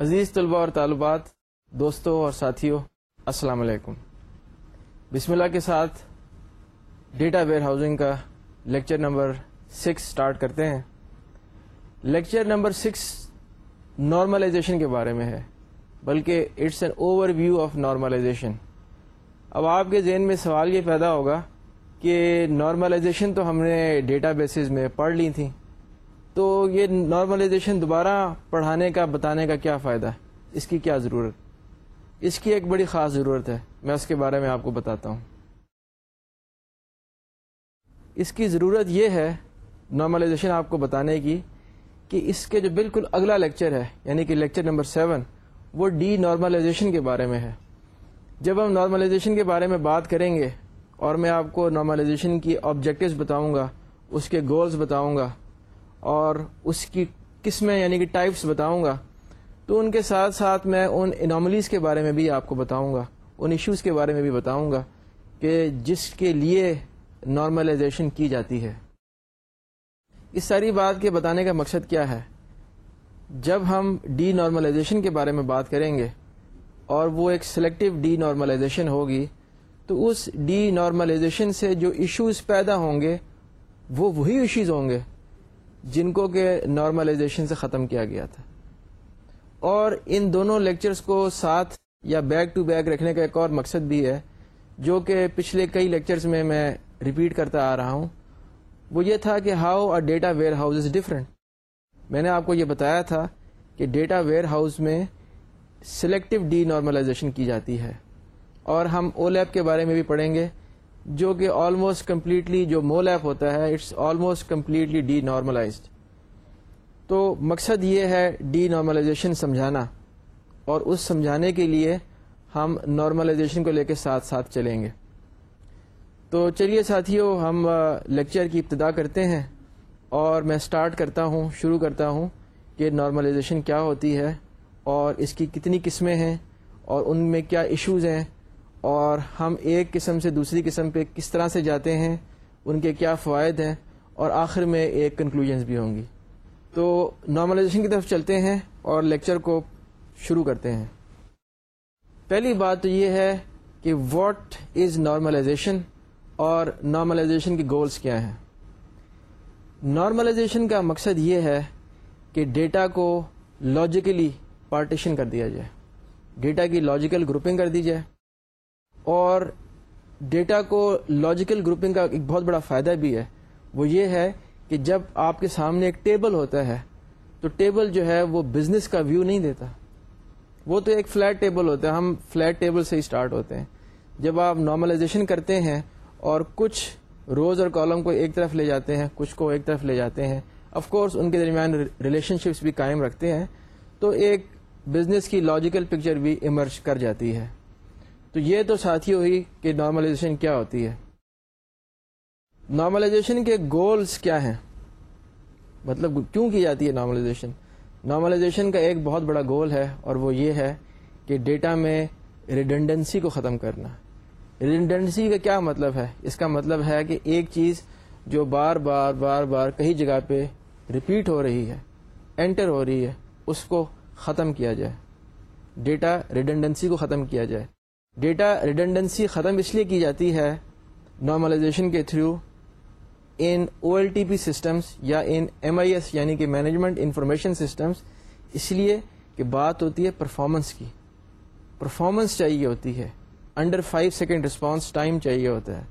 عزیز طلباء اور طالبات، دوستوں اور ساتھیوں، السلام علیکم۔ بسم اللہ کے ساتھ ڈیٹا ویئر ہاؤسنگ کا لیکچر نمبر سکس سٹارٹ کرتے ہیں۔ لیکچر نمبر سکس نارملائزیشن کے بارے میں ہے۔ بلکہ it's an overview of normalization اب آپ کے ذہن میں سوال یہ پیدا ہوگا کہ نارملائزیشن تو ہم نے ڈیٹا بیسز میں پڑھ لی تھیں تو یہ نارملائزیشن دوبارہ پڑھانے کا، بتانے کا کیا فائدہ ہے؟ اس کی کیا ضرورت؟ اس کی ایک بڑی خاص ضرورت ہے۔ میں اس کے بارے میں آپ کو بتاتا ہوں۔ اس کی ضرورت یہ ہے نارملائزیشن آپ کو بتانے کی کہ اس کے جو بالکل اگلا لیکچر ہے یعنی کہ لیکچر نمبر سیون وہ ڈی نارملائزیشن کے بارے میں ہے۔ جب ہم نارملائزیشن کے بارے میں بات کریں گے اور میں آپ کو نارملائزیشن کی آبجیکٹیوز بتاؤں گا، اس کے گولز بتاؤں گا اور اس کی قسمیں یعنی کہ ٹائپس بتاؤں گا، تو ان کے ساتھ ساتھ میں ان اناملیز کے بارے میں بھی آپ کو بتاؤں گا۔ ان ایشوز کے بارے میں بھی بتاؤں گا کہ جس کے لیے نارملائزیشن کی جاتی ہے۔ اس ساری بات کے بتانے کا مقصد کیا ہے؟ جب ہم ڈی نارملائزیشن کے بارے میں بات کریں گے اور وہ ایک سلیکٹو ڈی نارملائزیشن ہوگی، تو اس ڈی نارملائزیشن سے جو ایشوز پیدا ہوں گے، وہ وہی ایشوز ہوں گے جن کو کہ نارملائزیشن سے ختم کیا گیا تھا۔ اور ان دونوں لیکچرز کو ساتھ یا بیک ٹو بیک رکھنے کا ایک اور مقصد بھی ہے، جو کہ پچھلے کئی لیکچرز میں میں ریپیٹ کرتا آ رہا ہوں۔ وہ یہ تھا کہ how a data warehouse is different میں نے آپ کو یہ بتایا تھا کہ ڈیٹا ویئر ہاؤس میں سلیکٹو ڈی نارملائزیشن کی جاتی ہے اور ہم او لیب کے بارے میں بھی پڑھیں گے جو کہ آلموسٹ کمپلیٹلی جو مول ایپ ہوتا ہے it's almost completely denormalized تو مقصد یہ ہے ڈی نارملائزیشن سمجھانا اور اس سمجھانے کے لیے ہم نارملائزیشن کو لے کے ساتھ ساتھ چلیں گے۔ تو چلیے ساتھیوں ہم لیکچر کی ابتدا کرتے ہیں اور میں سٹارٹ کرتا ہوں، شروع کرتا ہوں کہ نارملائزیشن کیا ہوتی ہے اور اس کی کتنی قسمیں ہیں اور ان میں کیا ایشوز ہیں اور ہم ایک قسم سے دوسری قسم پہ کس طرح سے جاتے ہیں، ان کے کیا فوائد ہیں اور آخر میں ایک کنکلوژنس بھی ہوں گی۔ تو نارملائزیشن کی طرف چلتے ہیں اور لیکچر کو شروع کرتے ہیں۔ پہلی بات تو یہ ہے کہ واٹ از نارملائزیشن اور نارملائزیشن کی گولز کیا ہیں؟ نارملائزیشن کا مقصد یہ ہے کہ ڈیٹا کو لاجیکلی پارٹیشن کر دیا جائے ڈیٹا کی لاجیکل گروپنگ کر دی جائے، اور ڈیٹا کو لاجیکل گروپنگ کا ایک بہت بڑا فائدہ بھی ہے۔ وہ یہ ہے کہ جب آپ کے سامنے ایک ٹیبل ہوتا ہے، تو ٹیبل جو ہے وہ بزنس کا ویو نہیں دیتا۔ وہ تو ایک فلیٹ ٹیبل ہوتا ہے، ہم فلیٹ ٹیبل سے ہی اسٹارٹ ہوتے ہیں۔ جب آپ نارملائزیشن کرتے ہیں اور کچھ روز اور کالم کو ایک طرف لے جاتے ہیں، کچھ کو ایک طرف لے جاتے ہیں۔ آف کورس ان کے درمیان ریلیشن شپس بھی قائم رکھتے ہیں۔ تو ایک بزنس کی لاجیکل پکچر بھی ایمرج کر جاتی ہے۔ تو یہ تو ساتھی ہوئی کہ نارملائزیشن کیا ہوتی ہے۔ نارملائزیشن کے گولز کیا ہیں؟ مطلب کیوں کی جاتی ہے نارملائزیشن نارملائزیشن کا ایک بہت بڑا گول ہے اور وہ یہ ہے کہ ڈیٹا میں ریڈنڈنسی کو ختم کرنا۔ ریڈنڈنسی کا کیا مطلب ہے؟ اس کا مطلب ہے کہ ایک چیز جو بار بار بار بار کئی جگہ پہ ریپیٹ ہو رہی ہے انٹر ہو رہی ہے، اس کو ختم کیا جائے۔ ڈیٹا ریڈنڈنسی کو ختم کیا جائے۔ ڈیٹا ریڈنڈنسی ختم اس لیے کی جاتی ہے نارملائزیشن کے through in O L T P systems یا ان ایم آئی ایس یعنی کہ مینجمنٹ انفارمیشن سسٹمس اس لیے کہ بات ہوتی ہے پرفارمنس کی۔ پرفارمنس چاہیے ہوتی ہے۔ Under five second response time چاہیے ہوتا ہے۔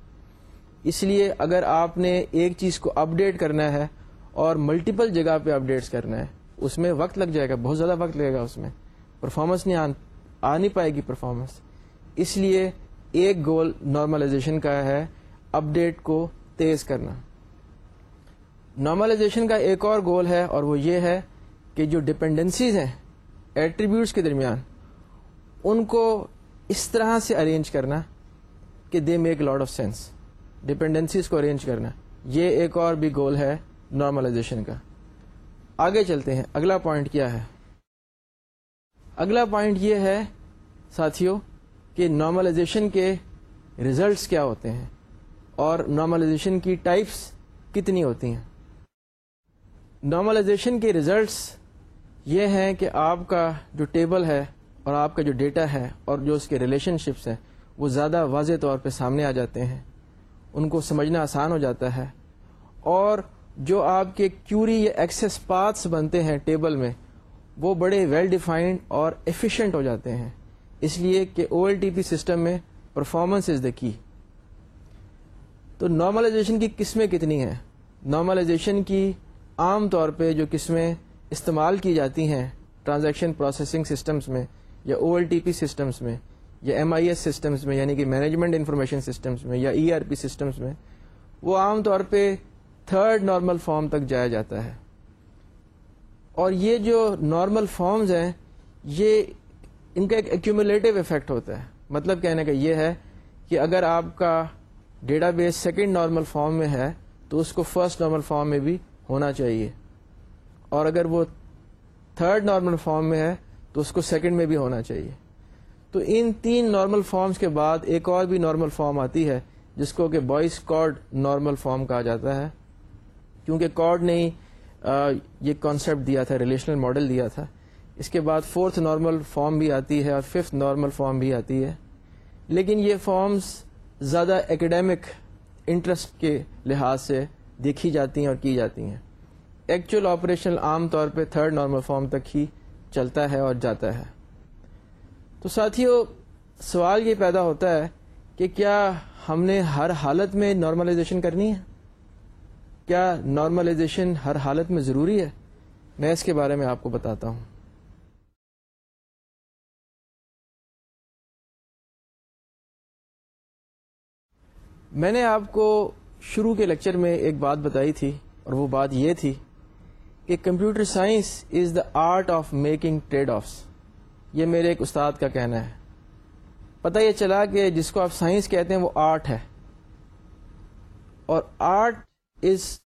اس لیے اگر آپ نے ایک چیز کو اپ ڈیٹ کرنا ہے اور ملٹیپل جگہ پہ اپ ڈیٹس کرنا ہے، اس میں وقت لگ جائے گا، بہت زیادہ وقت لگے گا اس میں۔ پرفارمنس نہیں آ نہیں پائے گی پرفارمنس اس لیے ایک گول نارملائزیشن کا ہے اپ ڈیٹ کو تیز کرنا۔ نارملائزیشن کا ایک اور گول ہے اور وہ یہ ہے کہ جو ڈپینڈنسیز ہیں ایٹریبیوٹس کے درمیان، ان کو اس طرح سے ارینج کرنا کہ they make lot of sense dependencies کو ارینج کرنا. یہ ایک اور بھی گول ہے نارملائزیشن کا. آگے چلتے ہیں. اگلا پوائنٹ کیا ہے؟ اگلا پوائنٹ یہ ہے ساتھیوں کہ نارملائزیشن کے ریزلٹس کیا ہوتے ہیں اور نارملائزیشن کی ٹائپس کتنی ہوتی ہیں؟ نارملائزیشن کے ریزلٹس یہ ہیں کہ آپ کا جو ٹیبل ہے اور آپ کا جو ڈیٹا ہے اور جو اس کے ریلیشن شپس ہیں، وہ زیادہ واضح طور پہ سامنے آ جاتے ہیں۔ ان کو سمجھنا آسان ہو جاتا ہے۔ اور جو آپ کے کیوری یا ایکسیس پاتھس بنتے ہیں ٹیبل میں، وہ بڑے ویل ڈیفائنڈ اور ایفیشینٹ ہو جاتے ہیں۔ اس لیے کہ O L T P system میں پرفارمنس از دا کی تو نارملائزیشن کی قسمیں کتنی ہیں؟ نارملائزیشن کی عام طور پہ جو قسمیں استعمال کی جاتی ہیں ٹرانزیکشن پروسیسنگ سسٹمز میں یا O L T P systems میں، یا ایم آئی ایس سسٹمز میں یعنی کہ مینجمنٹ انفارمیشن سسٹمز میں، یا ای آر پی سسٹمز میں، وہ عام طور پہ تھرڈ نارمل فارم تک جایا جاتا ہے۔ اور یہ جو نارمل فارمز ہیں، یہ ان کا ایک ایکومولیٹو افیکٹ ہوتا ہے۔ مطلب کہنے کا یہ ہے کہ اگر آپ کا database second normal form میں ہے، تو اس کو فرسٹ نارمل فارم میں بھی ہونا چاہیے۔ اور اگر وہ تھرڈ نارمل فارم میں ہے تو اس کو سیکنڈ میں بھی ہونا چاہیے۔ تو ان تین نارمل فارمز کے بعد ایک اور بھی نارمل فارم آتی ہے، جس کو کہ بوائس کارڈ نارمل فارم کہا جاتا ہے۔ کیونکہ کارڈ نے یہ کانسیپٹ دیا تھا ریلیشنل ماڈل دیا تھا۔ اس کے بعد فورتھ نارمل فارم بھی آتی ہے اور ففتھ نارمل فارم بھی آتی ہے۔ لیکن یہ فارمز زیادہ ایکڈیمک انٹرسٹ کے لحاظ سے دیکھی جاتی ہیں اور کی جاتی ہیں۔ ایکچوئل آپریشن عام طور پہ تھرڈ نارمل فارم تک ہی چلتا ہے اور جاتا ہے۔ تو ساتھیوں سوال یہ پیدا ہوتا ہے کہ کیا ہم نے ہر حالت میں نارملائزیشن کرنی ہے؟ کیا نارملائزیشن ہر حالت میں ضروری ہے؟ میں اس کے بارے میں آپ کو بتاتا ہوں۔ میں نے آپ کو شروع کے لیکچر میں ایک بات بتائی تھی اور وہ بات یہ تھی کہ computer science is the art of making trade offs. یہ میرے ایک استاد کا کہنا ہے۔ پتہ یہ چلا کہ جس کو آپ سائنس کہتے ہیں وہ آرٹ ہے۔ اور art is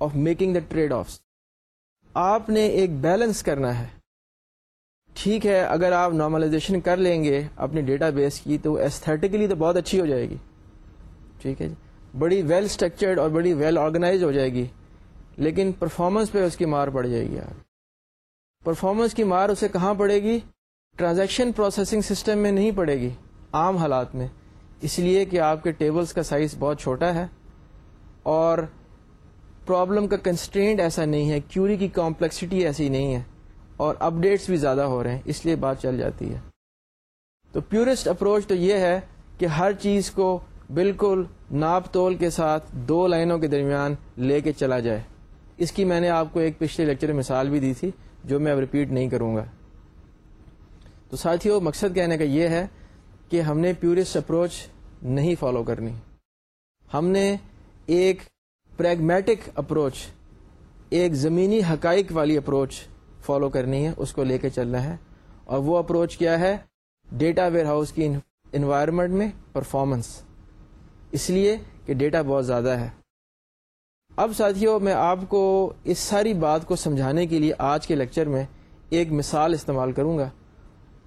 of making the trade offs. آپ نے ایک بیلنس کرنا ہے۔ ٹھیک ہے، اگر آپ نارملائزیشن کر لیں گے اپنی ڈیٹا بیس کی، تو ایستھیٹکلی تو بہت اچھی ہو جائے گی۔ ٹھیک ہے جی۔ بڑی ویل اسٹرکچرڈ اور بڑی ویل آرگنائز ہو جائے گی۔ لیکن پرفارمنس پہ اس کی مار پڑ جائے گی پرفارمنس کی مار اسے کہاں پڑے گی؟ ٹرانزیکشن پروسیسنگ سسٹم میں نہیں پڑے گی، عام حالات میں۔ اس لیے کہ آپ کے ٹیبلز کا سائز بہت چھوٹا ہے اور پرابلم کا کنسٹرینٹ ایسا نہیں ہے کیوری کی کمپلیکسٹی ایسی نہیں ہے اور اپ ڈیٹس بھی زیادہ ہو رہے ہیں، اس لیے بات چل جاتی ہے۔ تو پیورسٹ اپروچ تو یہ ہے کہ ہر چیز کو بالکل ناپ تول کے ساتھ دو لائنوں کے درمیان لے کے چلا جائے۔ اس کی میں نے آپ کو ایک پچھلے لیکچر میں مثال بھی دی تھی جو میں اب ریپیٹ نہیں کروں گا۔ تو ساتھیوں مقصد کہنے کا یہ ہے کہ ہم نے پیورسٹ اپروچ نہیں فالو کرنی۔ ہم نے ایک پریگمیٹک اپروچ ایک زمینی حقائق والی اپروچ فالو کرنی ہے، اس کو لے کے چلنا ہے۔ اور وہ اپروچ کیا ہے؟ ڈیٹا ویئر ہاؤس کی انوائرمنٹ میں پرفارمنس اس لیے کہ ڈیٹا بہت زیادہ ہے۔ اب ساتھیوں میں آپ کو اس ساری بات کو سمجھانے کے لیے آج کے لیکچر میں ایک مثال استعمال کروں گا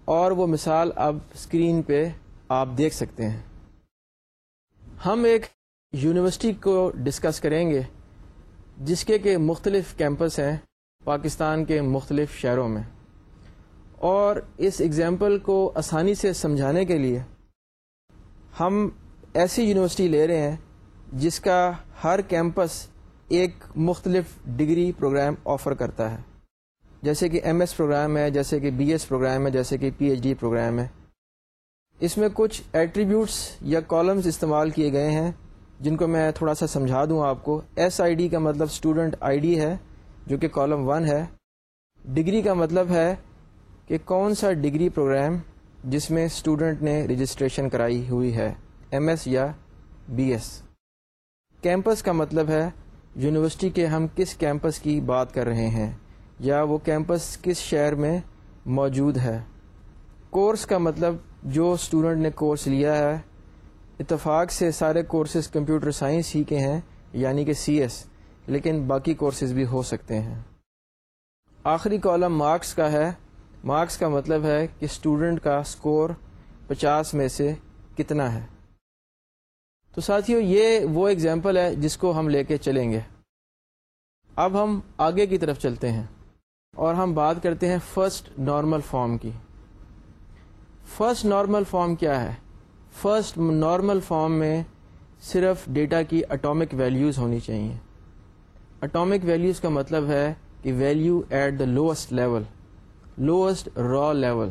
اور وہ مثال اب اسکرین پہ آپ دیکھ سکتے ہیں۔ ہم ایک یونیورسٹی کو ڈسکس کریں گے، جس کے کہ مختلف کیمپس ہیں پاکستان کے مختلف شہروں میں۔ اور اس ایگزامپل کو آسانی سے سمجھانے کے لیے ہم ایسی یونیورسٹی لے رہے ہیں جس کا ہر کیمپس ایک مختلف ڈگری پروگرام آفر کرتا ہے۔ جیسے کہ ایم ایس پروگرام ہے، جیسے کہ بی ایس پروگرام ہے، جیسے کہ پی ایچ ڈی پروگرام ہے۔ اس میں کچھ ایٹریبیوٹس یا کالمز استعمال کیے گئے ہیں، جن کو میں تھوڑا سا سمجھا دوں آپ کو۔ ایس آئی ڈی کا مطلب اسٹوڈنٹ آئی ڈی ہے، جو کہ کالم ون ہے۔ ڈگری کا مطلب ہے کہ کون سا ڈگری پروگرام جس میں اسٹوڈنٹ نے رجسٹریشن کرائی ہوئی ہے، ایم ایس یا بی ایس۔ کیمپس کا مطلب ہے یونیورسٹی کے ہم کس کیمپس کی بات کر رہے ہیں یا وہ کیمپس کس شہر میں موجود ہے؟ کورس کا مطلب جو اسٹوڈنٹ نے کورس لیا ہے، اتفاق سے سارے کورسز کمپیوٹر سائنس ہی کے ہیں یعنی کہ سی ایس، لیکن باقی کورسز بھی ہو سکتے ہیں۔ آخری کالم مارکس کا ہے۔ مارکس کا مطلب ہے کہ اسٹوڈنٹ کا اسکور پچاس میں سے کتنا ہے۔ تو ساتھیوں یہ وہ ایگزامپل ہے جس کو ہم لے کے چلیں گے۔ اب ہم آگے کی طرف چلتے ہیں اور ہم بات کرتے ہیں فرسٹ نارمل فارم کی۔ فرسٹ نارمل فارم کیا ہے؟ فرسٹ نارمل فارم میں صرف ڈیٹا کی اٹامک ویلیوز ہونی چاہیے۔ اٹامک ویلیوز کا مطلب ہے کہ value at the lowest level lowest row level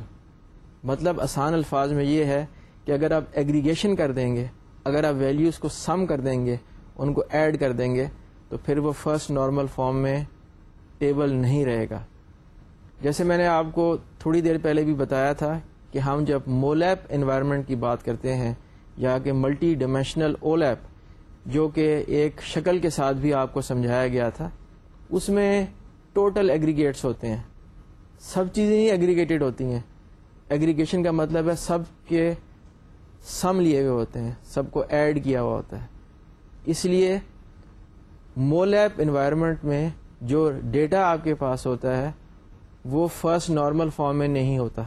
مطلب آسان الفاظ میں یہ ہے کہ اگر آپ ایگریگیشن کر دیں گے اگر آپ ویلیوز کو سم کر دیں گے، ان کو ایڈ کر دیں گے، تو پھر وہ فرسٹ نارمل فارم میں ٹیبل نہیں رہے گا۔ جیسے میں نے آپ کو تھوڑی دیر پہلے بھی بتایا تھا کہ ہم جب مولیپ انوائرمنٹ کی بات کرتے ہیں یا کہ ملٹی ڈائمینشنل اولیپ جو کہ ایک شکل کے ساتھ بھی آپ کو سمجھایا گیا تھا، اس میں ٹوٹل ایگریگیٹس ہوتے ہیں۔ سب چیزیں ہی ایگریگیٹڈ ہوتی ہیں۔ ایگریگیشن کا مطلب ہے سب کے سم لیے ہوئے ہوتے ہیں، سب کو ایڈ کیا ہوا ہوتا ہے۔ اس لیے مولیپ انوائرمنٹ میں جو ڈیٹا آپ کے پاس ہوتا ہے، وہ فرسٹ نارمل فارم میں نہیں ہوتا۔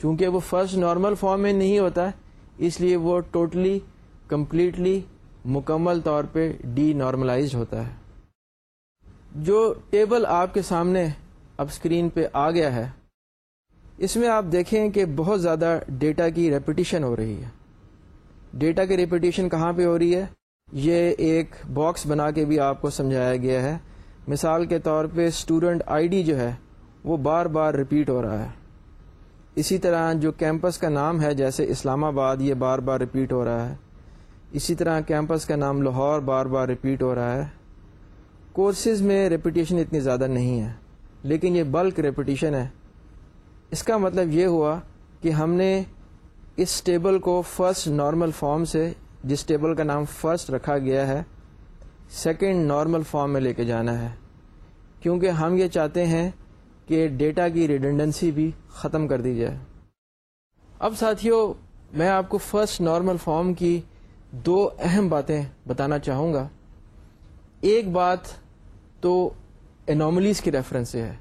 چونکہ وہ فرسٹ نارمل فارم میں نہیں ہوتا، اس لیے وہ ٹوٹلی کمپلیٹلی مکمل طور پہ ڈی نارملائزڈ ہوتا ہے۔ جو ٹیبل آپ کے سامنے اب اسکرین پہ آ گیا ہے اس میں آپ دیکھیں کہ بہت زیادہ ڈیٹا کی ریپیٹیشن ہو رہی ہے۔ ڈیٹا کی ریپیٹیشن کہاں پہ ہو رہی ہے؟ یہ ایک باکس بنا کے بھی آپ کو سمجھایا گیا ہے۔ مثال کے طور پہ اسٹوڈنٹ آئی ڈی جو ہے، وہ بار بار ریپیٹ ہو رہا ہے۔ اسی طرح جو کیمپس کا نام ہے، جیسے اسلام آباد، یہ بار بار ریپیٹ ہو رہا ہے۔ اسی طرح کیمپس کا نام لاہور بار بار ریپیٹ ہو رہا ہے۔ کورسز میں ریپیٹیشن اتنی زیادہ نہیں ہے، لیکن یہ بلک ریپیٹیشن ہے۔ اس کا مطلب یہ ہوا کہ ہم نے اس ٹیبل کو فرسٹ نارمل فارم سے، جس ٹیبل کا نام فرسٹ رکھا گیا ہے، سیکنڈ نارمل فارم میں لے کے جانا ہے۔ کیونکہ ہم یہ چاہتے ہیں کہ ڈیٹا کی ریڈنڈنسی بھی ختم کر دی جائے۔ اب ساتھیوں میں آپ کو فرسٹ نارمل فارم کی دو اہم باتیں بتانا چاہوں گا۔ ایک بات تو انوملیز کے ریفرنس سے ہے۔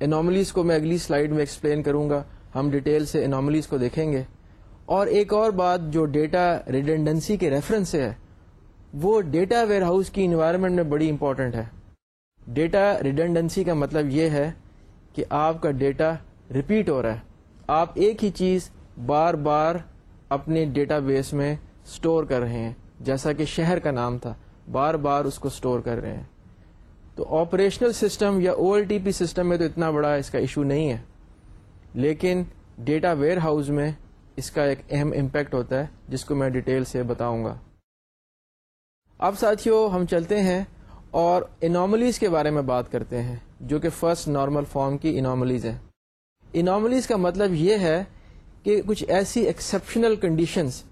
انوملیز کو میں اگلی سلائیڈ میں ایکسپلین کروں گا۔ ہم ڈیٹیل سے انوملیز کو دیکھیں گے۔ اور ایک اور بات جو ڈیٹا ریڈنڈنسی کے ریفرنس سے ہے، وہ ڈیٹا ویئر ہاؤس کی انوائرمنٹ میں بڑی امپورٹنٹ ہے۔ ڈیٹا ریڈنڈنسی کا مطلب یہ ہے کہ آپ کا ڈیٹا ریپیٹ ہو رہا ہے۔ آپ ایک ہی چیز بار بار اپنے ڈیٹا بیس میں اسٹور کر رہے ہیں، جیسا کہ شہر کا نام تھا، بار بار اس کو اسٹور کر رہے ہیں۔ تو آپریشنل سسٹم یا O L T P system میں تو اتنا بڑا اس کا ایشو نہیں ہے۔ لیکن ڈیٹا ویئر ہاؤس میں اس کا ایک اہم امپیکٹ ہوتا ہے، جس کو میں ڈیٹیل سے بتاؤں گا۔ اب ساتھیوں ہم چلتے ہیں اور اناملیز کے بارے میں بات کرتے ہیں، جو کہ فرسٹ نارمل فارم کی اناملیز ہے اناملیز کا مطلب یہ ہے کہ کچھ ایسی ایکسیپشنل کنڈیشنز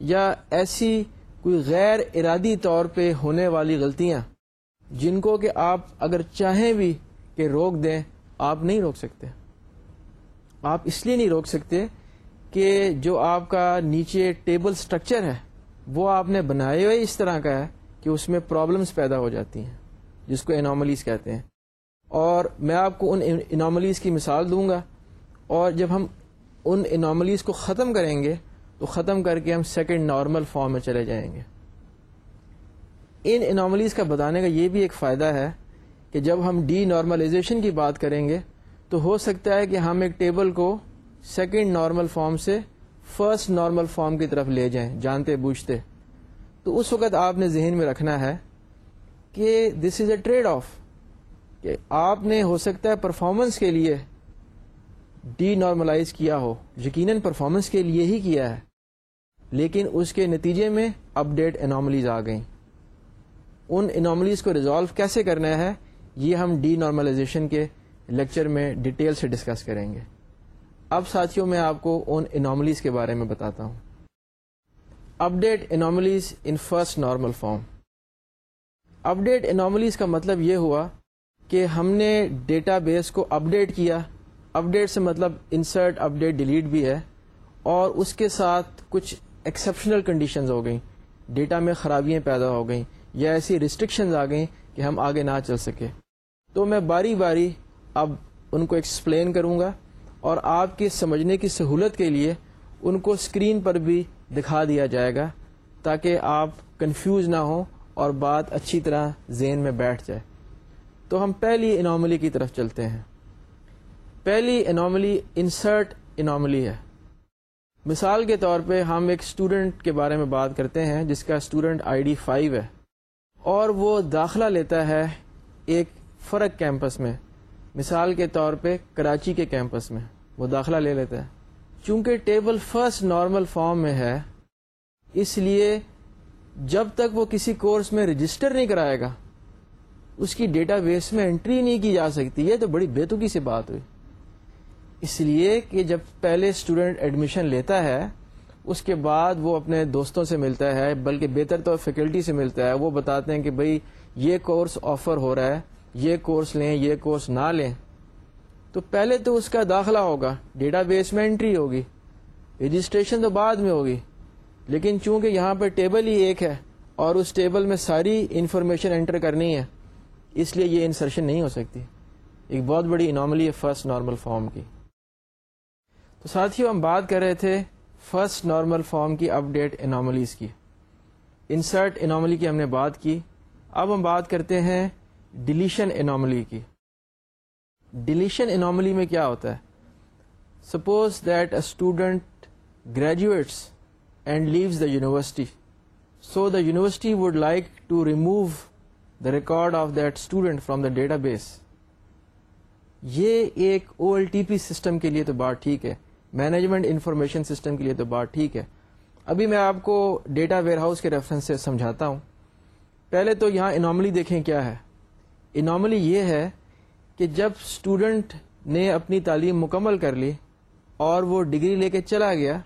یا ایسی کوئی غیر ارادی طور پہ ہونے والی غلطیاں جن کو کہ آپ اگر چاہیں بھی کہ روک دیں، آپ نہیں روک سکتے۔ آپ اس لیے نہیں روک سکتے کہ جو آپ کا نیچے ٹیبل سٹرکچر ہے، وہ آپ نے بنائے ہوئے اس طرح کا ہے کہ اس میں پرابلمس پیدا ہو جاتی ہیں، جس کو اناملیز کہتے ہیں۔ اور میں آپ کو ان اناملیز کی مثال دوں گا۔ اور جب ہم ان اناملیز کو ختم کریں گے، تو ختم کر کے ہم سیکنڈ نارمل فارم میں چلے جائیں گے۔ ان اناملیز کا بتانے کا یہ بھی ایک فائدہ ہے کہ جب ہم ڈی نارملائزیشن کی بات کریں گے، تو ہو سکتا ہے کہ ہم ایک ٹیبل کو سیکنڈ نارمل فارم سے فرسٹ نارمل فارم کی طرف لے جائیں، جانتے بوجھتے۔ تو اس وقت آپ نے ذہن میں رکھنا ہے کہ دس از اے ٹریڈ آف کہ آپ نے ہو سکتا ہے پرفارمنس کے لیے ڈی نارملائز کیا ہو، یقیناً پرفارمنس کے لیے ہی کیا ہے۔ لیکن اس کے نتیجے میں اپ ڈیٹ اناملیز آ گئیں۔ ان اناملیز کو ریزالو کیسے کرنا ہے، یہ ہم ڈی نارملائزیشن کے لیکچر میں ڈیٹیل سے ڈسکس کریں گے۔ اب ساتھیوں، میں آپ کو ان اناملیز کے بارے میں بتاتا ہوں۔ Update anomalies in first normal form update anomalies کا مطلب یہ ہوا کہ ہم نے ڈیٹا بیس کو اپڈیٹ کیا۔ اپڈیٹ سے مطلب انسرٹ اپڈیٹ ڈیلیٹ بھی ہے۔ اور اس کے ساتھ کچھ ایکسیپشنل کنڈیشنز ہو گئیں۔ ڈیٹا میں خرابیاں پیدا ہو گئیں۔ یا ایسی ریسٹرکشنز آ گئیں کہ ہم آگے نہ چل سکے۔ تو میں باری باری اب ان کو ایکسپلین کروں گا اور آپ کے سمجھنے کی سہولت کے لیے ان کو اسکرین پر بھی دکھا دیا جائے گا تاکہ آپ کنفیوز نہ ہوں اور بات اچھی طرح ذہن میں بیٹھ جائے۔ تو ہم پہلی اناملی کی طرف چلتے ہیں۔ پہلی اناملی انسرٹ اناملی ہے۔ مثال کے طور پہ ہم ایک اسٹوڈنٹ کے بارے میں بات کرتے ہیں جس کا اسٹوڈنٹ آئی ڈی فائیو ہے۔ اور وہ داخلہ لیتا ہے ایک فرق کیمپس میں۔ مثال کے طور پہ کراچی کے کیمپس میں۔ وہ داخلہ لے لیتا ہے۔ چونکہ ٹیبل فرسٹ نارمل فارم میں ہے، اس لیے جب تک وہ کسی کورس میں رجسٹر نہیں کرائے گا، اس کی ڈیٹا بیس میں انٹری نہیں کی جا سکتی۔ یہ تو بڑی بےتکی سی بات ہوئی۔ اس لیے کہ جب پہلے اسٹوڈینٹ ایڈمیشن لیتا ہے اس کے بعد وہ اپنے دوستوں سے ملتا ہے، بلکہ بہتر تو فیکلٹی سے ملتا ہے۔ وہ بتاتے ہیں کہ بھائی، یہ کورس آفر ہو رہا ہے، یہ کورس لیں، یہ کورس نہ لیں۔ تو پہلے تو اس کا داخلہ ہوگا، ڈیٹا بیس میں انٹری ہوگی، رجسٹریشن تو بعد میں ہوگی۔ لیکن چونکہ یہاں پہ ٹیبل ہی ایک ہے اور اس ٹیبل میں ساری انفارمیشن انٹر کرنی ہے، اس لیے یہ انسرشن نہیں ہو سکتی۔ ایک بہت بڑی انارملی ہے فرسٹ نارمل فارم کی۔ تو ساتھیوں ہم بات کر رہے تھے فرسٹ نارمل فارم کی اپ ڈیٹ اناملیز کی. انسرٹ اناملی کی ہم نے بات کی. اب ہم بات کرتے ہیں ڈلیشن اناملی کی. ڈلیشن اناملی میں کیا ہوتا ہے؟ Suppose that a student graduates and leaves the university so the university would like to remove the record of that student from the database یہ ایک O L T P system کے لیے تو بات ٹھیک ہے۔ مینجمنٹ انفارمیشن سسٹم کے لیے تو بات ٹھیک ہے۔ ابھی میں آپ کو ڈیٹا ویئر ہاؤس کے ریفرنس سے سمجھاتا ہوں۔ پہلے تو یہاں اناملی دیکھیں کیا ہے۔ اناملی یہ ہے کہ جب اسٹوڈنٹ نے اپنی تعلیم مکمل کر لی اور وہ ڈگری لے کے چلا گیا،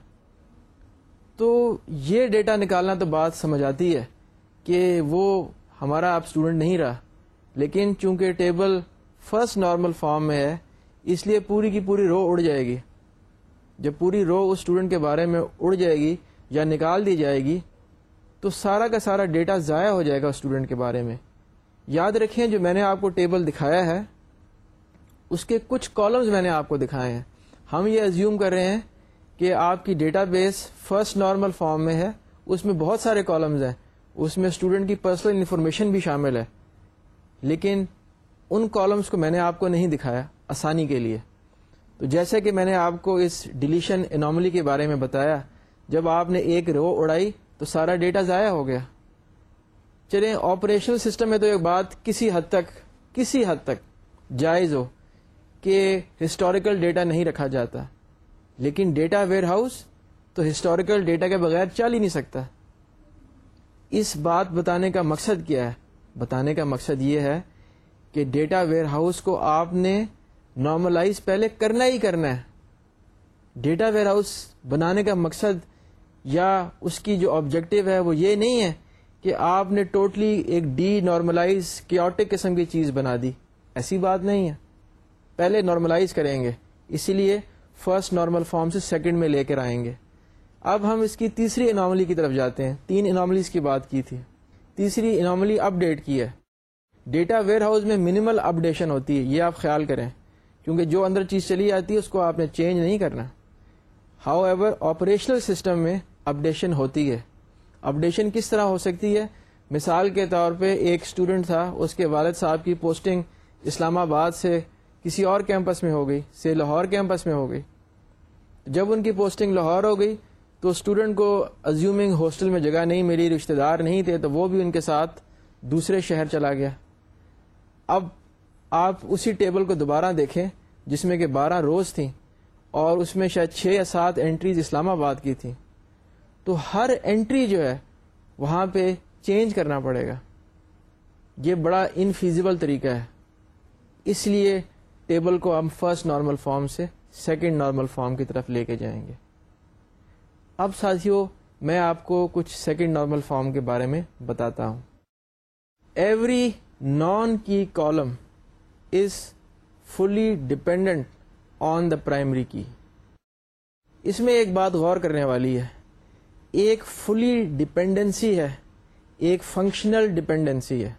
تو یہ ڈیٹا نکالنا تو بات سمجھ آتی ہے کہ وہ ہمارا اب اسٹوڈنٹ نہیں رہا۔ لیکن چونکہ ٹیبل فرسٹ نارمل فارم میں ہے، اس لیے پوری کی پوری رو اڑ جائے گی۔ جب پوری رو اس اسٹوڈنٹ کے بارے میں اڑ جائے گی یا نکال دی جائے گی، تو سارا کا سارا ڈیٹا ضائع ہو جائے گا اسٹوڈنٹ کے بارے میں۔ یاد رکھیں، جو میں نے آپ کو ٹیبل دکھایا ہے، اس کے کچھ کالمز میں نے آپ کو دکھائے ہیں۔ ہم یہ ازیوم کر رہے ہیں کہ آپ کی database first normal form میں ہے، اس میں بہت سارے کالمز ہیں۔ اس میں اسٹوڈنٹ کی پرسنل انفارمیشن بھی شامل ہے۔ لیکن ان کالمز کو میں نے آپ کو نہیں دکھایا، آسانی کے لیے۔ تو جیسے کہ میں نے آپ کو اس ڈیلیشن اناملی کے بارے میں بتایا، جب آپ نے ایک رو اڑائی تو سارا ڈیٹا ضائع ہو گیا۔ چلیں آپریشنل سسٹم میں تو ایک بات کسی حد تک، کسی حد تک جائز ہو کہ ہسٹوریکل ڈیٹا نہیں رکھا جاتا۔ لیکن ڈیٹا ویئر ہاؤس تو ہسٹوریکل ڈیٹا کے بغیر چل ہی نہیں سکتا۔ اس بات بتانے کا مقصد کیا ہے؟ بتانے کا مقصد یہ ہے کہ ڈیٹا ویئر ہاؤس کو آپ نے نارملائز پہلے کرنا ہی کرنا ہے۔ ڈیٹا ویئر ہاؤس بنانے کا مقصد یا اس کی جو آبجیکٹو ہے وہ یہ نہیں ہے کہ آپ نے ٹوٹلی ایک ڈی نارملائز کیوٹک قسم کی چیز بنا دی۔ ایسی بات نہیں ہے۔ پہلے نارملائز کریں گے۔ اسی لیے فرسٹ نارمل فارم سے سیکنڈ میں لے کر آئیں گے۔ اب ہم اس کی تیسری اناملی کی طرف جاتے ہیں۔ تین اناملیز کی بات کی تھی۔ تیسری اناملی اپ ڈیٹ کی ہے۔ ڈیٹا ویئر ہاؤس میں منیمل اپڈیشن ہوتی ہے۔ یہ آپ خیال کریں۔ کیونکہ جو اندر چیز چلی جاتی ہے، اس کو آپ نے چینج نہیں کرنا۔ ہاؤ ایور آپریشنل سسٹم میں اپڈیشن ہوتی ہے۔ اپڈیشن کس طرح ہو سکتی ہے؟ مثال کے طور پہ، ایک اسٹوڈنٹ تھا، اس کے والد صاحب کی پوسٹنگ اسلام آباد سے کسی اور کیمپس میں ہو گئی، سے لاہور کیمپس میں ہو گئی۔ جب ان کی پوسٹنگ لاہور ہو گئی، تو اسٹوڈنٹ کو ازیومنگ ہاسٹل میں جگہ نہیں ملی، رشتہ دار نہیں تھے، تو وہ بھی ان کے ساتھ دوسرے شہر چلا گیا۔ اب آپ اسی ٹیبل کو دوبارہ دیکھیں جس میں کہ بارہ روز تھیں اور اس میں شاید چھ یا سات انٹریز اسلام آباد کی تھیں۔ تو ہر انٹری جو ہے وہاں پہ چینج کرنا پڑے گا۔ یہ بڑا انفیزیبل طریقہ ہے۔ اس لیے ٹیبل کو ہم فرسٹ نارمل فارم سے سیکنڈ نارمل فارم کی طرف لے کے جائیں گے۔ اب ساتھیوں میں آپ کو کچھ سیکنڈ نارمل فارم کے بارے میں بتاتا ہوں۔ Every non key column is fully dependent on the primary key اس میں ایک بات غور کرنے والی ہے۔ ایک فلی ڈپینڈنسی ہے، ایک فنکشنل ڈپینڈنسی ہے۔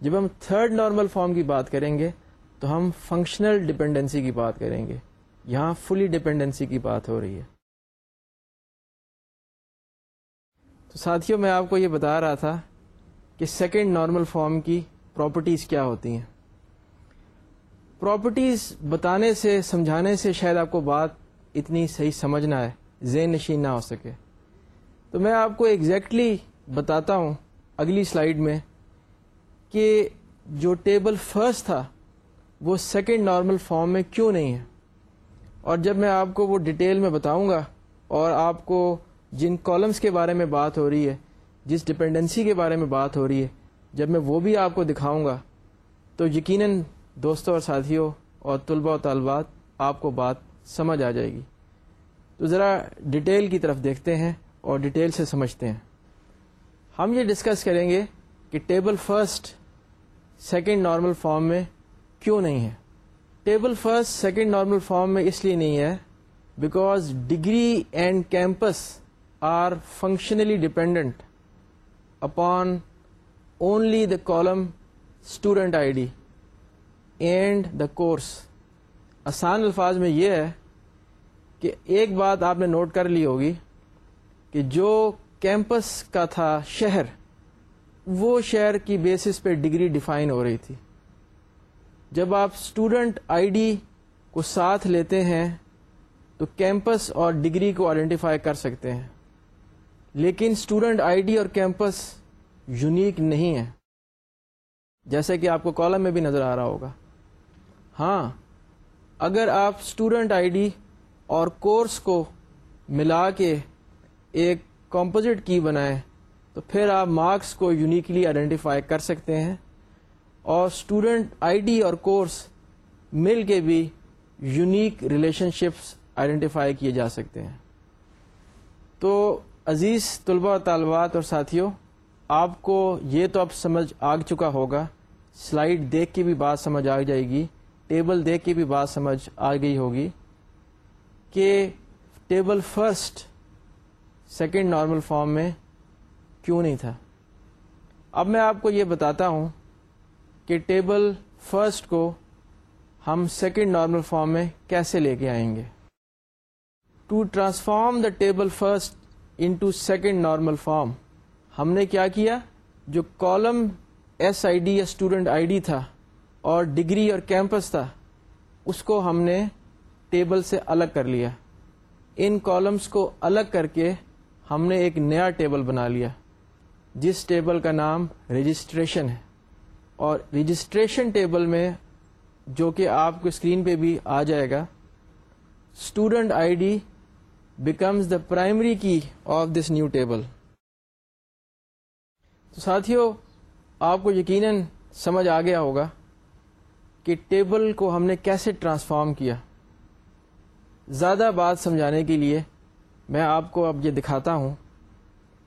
جب ہم تھرڈ نارمل فارم کی بات کریں گے، تو ہم فنکشنل ڈپینڈنسی کی بات کریں گے۔ یہاں فلی ڈپینڈنسی کی بات ہو رہی ہے۔ تو ساتھیوں، میں آپ کو یہ بتا رہا تھا کہ سیکنڈ نارمل فارم کی پراپرٹیز کیا ہوتی ہیں۔ پراپرٹیز بتانے سے، سمجھانے سے شاید آپ کو بات اتنی صحیح سمجھنا ہے ذہن نشین نہ ہو سکے۔ تو میں آپ کو ایگزیکٹلی exactly بتاتا ہوں اگلی سلائیڈ میں کہ جو ٹیبل فرسٹ تھا، وہ سیکنڈ نارمل فارم میں کیوں نہیں ہے۔ اور جب میں آپ کو وہ ڈیٹیل میں بتاؤں گا اور آپ کو جن کالمس کے بارے میں بات ہو رہی ہے، جس ڈپینڈنسی کے بارے میں بات ہو رہی ہے، جب میں وہ بھی آپ کو دکھاؤں گا، تو یقیناً دوستوں اور ساتھیوں اور طلباء و طالبات، آپ کو بات سمجھ آ جائے گی۔ تو ذرا ڈیٹیل کی طرف دیکھتے ہیں اور ڈیٹیل سے سمجھتے ہیں۔ ہم یہ ڈسکس کریں گے کہ table first second normal form میں کیوں نہیں ہے۔ Table first second normal form میں اس لیے نہیں ہے because degree and campus are functionally dependent upon only the column student I D and the course آسان الفاظ میں یہ ہے کہ ایک بات آپ نے نوٹ کر لی ہوگی کہ جو کیمپس کا تھا شہر، وہ شہر کی بیسس پہ ڈگری ڈیفائن ہو رہی تھی۔ جب آپ اسٹوڈنٹ آئی ڈی کو ساتھ لیتے ہیں، تو کیمپس اور ڈگری کو آئیڈینٹیفائی کر سکتے ہیں۔ لیکن اسٹوڈنٹ آئی ڈی اور کیمپس یونیک نہیں ہے جیسے کہ آپ کو کالم میں بھی نظر آ رہا ہوگا۔ ہاں اگر آپ اسٹوڈنٹ آئی ڈی اور کورس کو ملا کے ایک کمپوزٹ کی بنائیں، تو پھر آپ مارکس کو یونیکلی آئیڈینٹیفائی کر سکتے ہیں اور اسٹوڈنٹ آئی ڈی اور کورس مل کے بھی یونیک ریلیشن شپس آئیڈینٹیفائی کیے جا سکتے ہیں۔ تو عزیز طلباء و طالبات اور ساتھیوں، آپ کو یہ تو اب سمجھ آگ چکا ہوگا سلائڈ دیکھ کے بھی بات سمجھ آ جائے گی۔ ٹیبل دیکھ کے بھی بات سمجھ آ گئی ہوگی کہ table first second normal form میں کیوں نہیں تھا؟ اب میں آپ کو یہ بتاتا ہوں کہ ٹیبل فرسٹ کو ہم سیکنڈ نارمل فارم میں کیسے لے کے آئیں گے؟ To transform the table first into second normal form, ہم نے کیا کیا؟ جو کالم ایس آئی ڈی یا اسٹوڈنٹ آئی ڈی تھا اور ڈگری اور کیمپس تھا، اس کو ہم نے ٹیبل سے الگ کر لیا۔ ان کالمس کو الگ کر کے ہم نے ایک نیا ٹیبل بنا لیا، جس ٹیبل کا نام رجسٹریشن ہے۔ اور رجسٹریشن ٹیبل میں جو کہ آپ کو اسکرین پہ بھی آ جائے گا، student I D becomes the primary key of this new table. تو ساتھیوں آپ کو یقیناً سمجھ آ گیا ہوگا کہ ٹیبل کو ہم نے کیسے ٹرانسفارم کیا؟ زیادہ بات سمجھانے کے لیے میں آپ کو اب یہ دکھاتا ہوں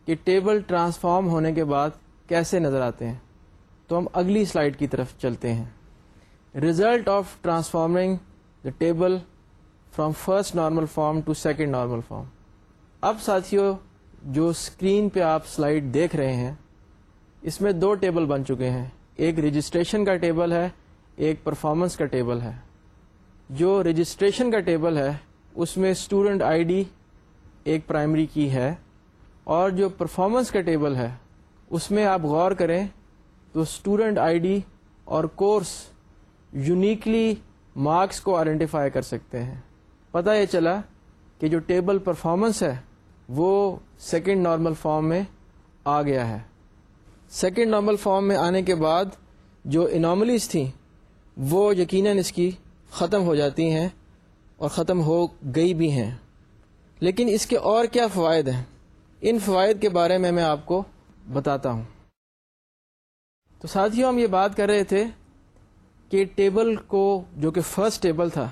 کہ ٹیبل ٹرانسفارم ہونے کے بعد کیسے نظر آتے ہیں۔ تو ہم اگلی سلائڈ کی طرف چلتے ہیں۔ Result of transforming the table from first normal form to second normal form اب ساتھیوں جو اسکرین پہ آپ سلائڈ دیکھ رہے ہیں، اس میں دو ٹیبل بن چکے ہیں۔ ایک رجسٹریشن کا ٹیبل ہے ایک پرفارمنس کا ٹیبل ہے۔ جو رجسٹریشن کا ٹیبل ہے، اس میں اسٹوڈنٹ آئی ڈی ایک پرائمری کی ہے۔ اور جو پرفارمنس کا ٹیبل ہے، اس میں آپ غور کریں تو اسٹوڈنٹ آئی ڈی اور کورس یونیکلی مارکس کو آئیڈینٹیفائی کر سکتے ہیں۔ پتہ یہ چلا کہ جو ٹیبل پرفارمنس ہے، وہ سیکنڈ نارمل فارم میں آ گیا ہے۔ سیکنڈ نارمل فارم میں آنے کے بعد جو اناملیز تھیں وہ یقیناً اس کی ختم ہو جاتی ہیں اور ختم ہو گئی بھی ہیں۔ لیکن اس کے اور کیا فوائد ہیں؟ ان فوائد کے بارے میں میں آپ کو بتاتا ہوں۔ تو ساتھیوں ہم یہ بات کر رہے تھے کہ ٹیبل کو، جو کہ فرسٹ ٹیبل تھا،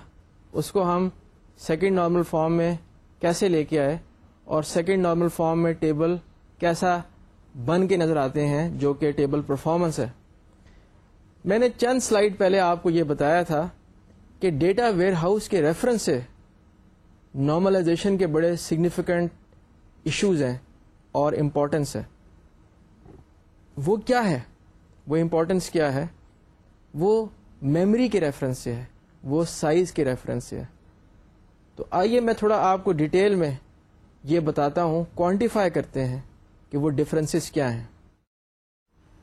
اس کو ہم سیکنڈ نارمل فارم میں کیسے لے کے آئے اور سیکنڈ نارمل فارم میں ٹیبل کیسا بن کے نظر آتے ہیں، جو کہ ٹیبل پرفارمنس ہے۔ میں نے چند سلائیڈ پہلے آپ کو یہ بتایا تھا کہ ڈیٹا ویئر ہاؤس کے ریفرنس سے نارملائزیشن کے بڑے سگنیفیکنٹ ایشوز ہیں اور امپورٹنس ہے وہ کیا ہے؟ وہ امپورٹنس کیا ہے؟ وہ میموری کے ریفرنس سے ہے۔ وہ سائز کے ریفرنس سے ہے۔ تو آئیے میں تھوڑا آپ کو ڈیٹیل میں یہ بتاتا ہوں کوانٹیفائی کرتے ہیں کہ وہ ڈفرینسز کیا ہیں۔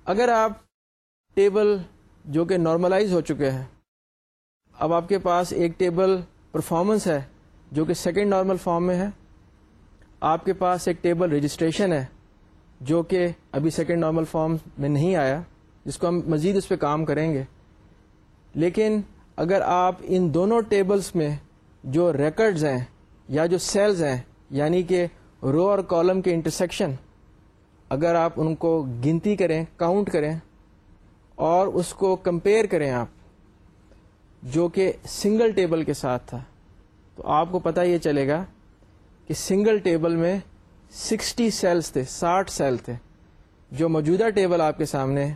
اگر آپ ٹیبل جو کہ نارملائز ہو چکے ہیں۔ اب آپ کے پاس ایک ٹیبل پرفارمنس ہے، جو کہ سیکنڈ نارمل فارم میں ہے۔ آپ کے پاس ایک ٹیبل رجسٹریشن ہے، جو کہ ابھی سیکنڈ نارمل فارم میں نہیں آیا، جس کو ہم مزید اس پہ کام کریں گے۔ لیکن اگر آپ ان دونوں ٹیبلز میں جو ریکڈز ہیں یا جو سیلز ہیں یعنی کہ رو اور کالم کے انٹرسیکشن اگر آپ ان کو گنتی کریں کاؤنٹ کریں اور اس کو کمپیئر کریں آپ، جو کہ سنگل ٹیبل کے ساتھ تھا۔ تو آپ کو پتہ یہ چلے گا کہ سنگل ٹیبل میں سکسٹی سیلز تھے، ساٹھ سیل تھے۔ جو موجودہ ٹیبل آپ کے سامنے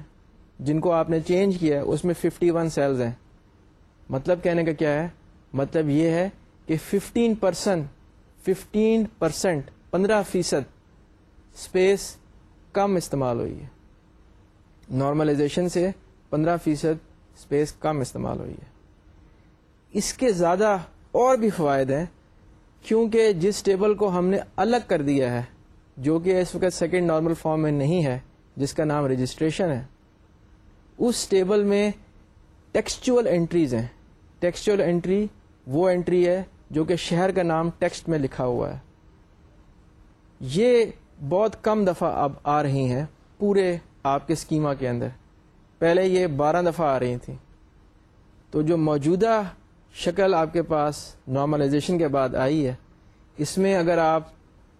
جن کو آپ نے چینج کیا ہے، اس میں ففٹی ون سیلز ہیں۔ مطلب کہنے کا کیا ہے؟ مطلب یہ ہے کہ ففٹین پرسینٹ ففٹین پرسینٹ پندرہ فیصد اسپیس کم استعمال ہوئی ہے۔ نارملائزیشن سے پندرہ فیصد اسپیس کم استعمال ہوئی ہے۔ اس کے زیادہ اور بھی فوائد ہیں، کیونکہ جس ٹیبل کو ہم نے الگ کر دیا ہے، جو کہ اس وقت سیکنڈ نارمل فارم میں نہیں ہے، جس کا نام رجسٹریشن ہے، اس ٹیبل میں ٹیکسچل انٹریز ہیں۔ ٹیکسچل انٹری وہ انٹری ہے جو کہ شہر کا نام ٹیکسٹ میں لکھا ہوا ہے۔ یہ بہت کم دفعہ اب آ رہی ہیں، پورے آپ کے اسکیما کے اندر۔ پہلے یہ بارہ دفعہ آ رہی تھیں۔ تو جو موجودہ شکل آپ کے پاس نارملائزیشن کے بعد آئی ہے، اس میں اگر آپ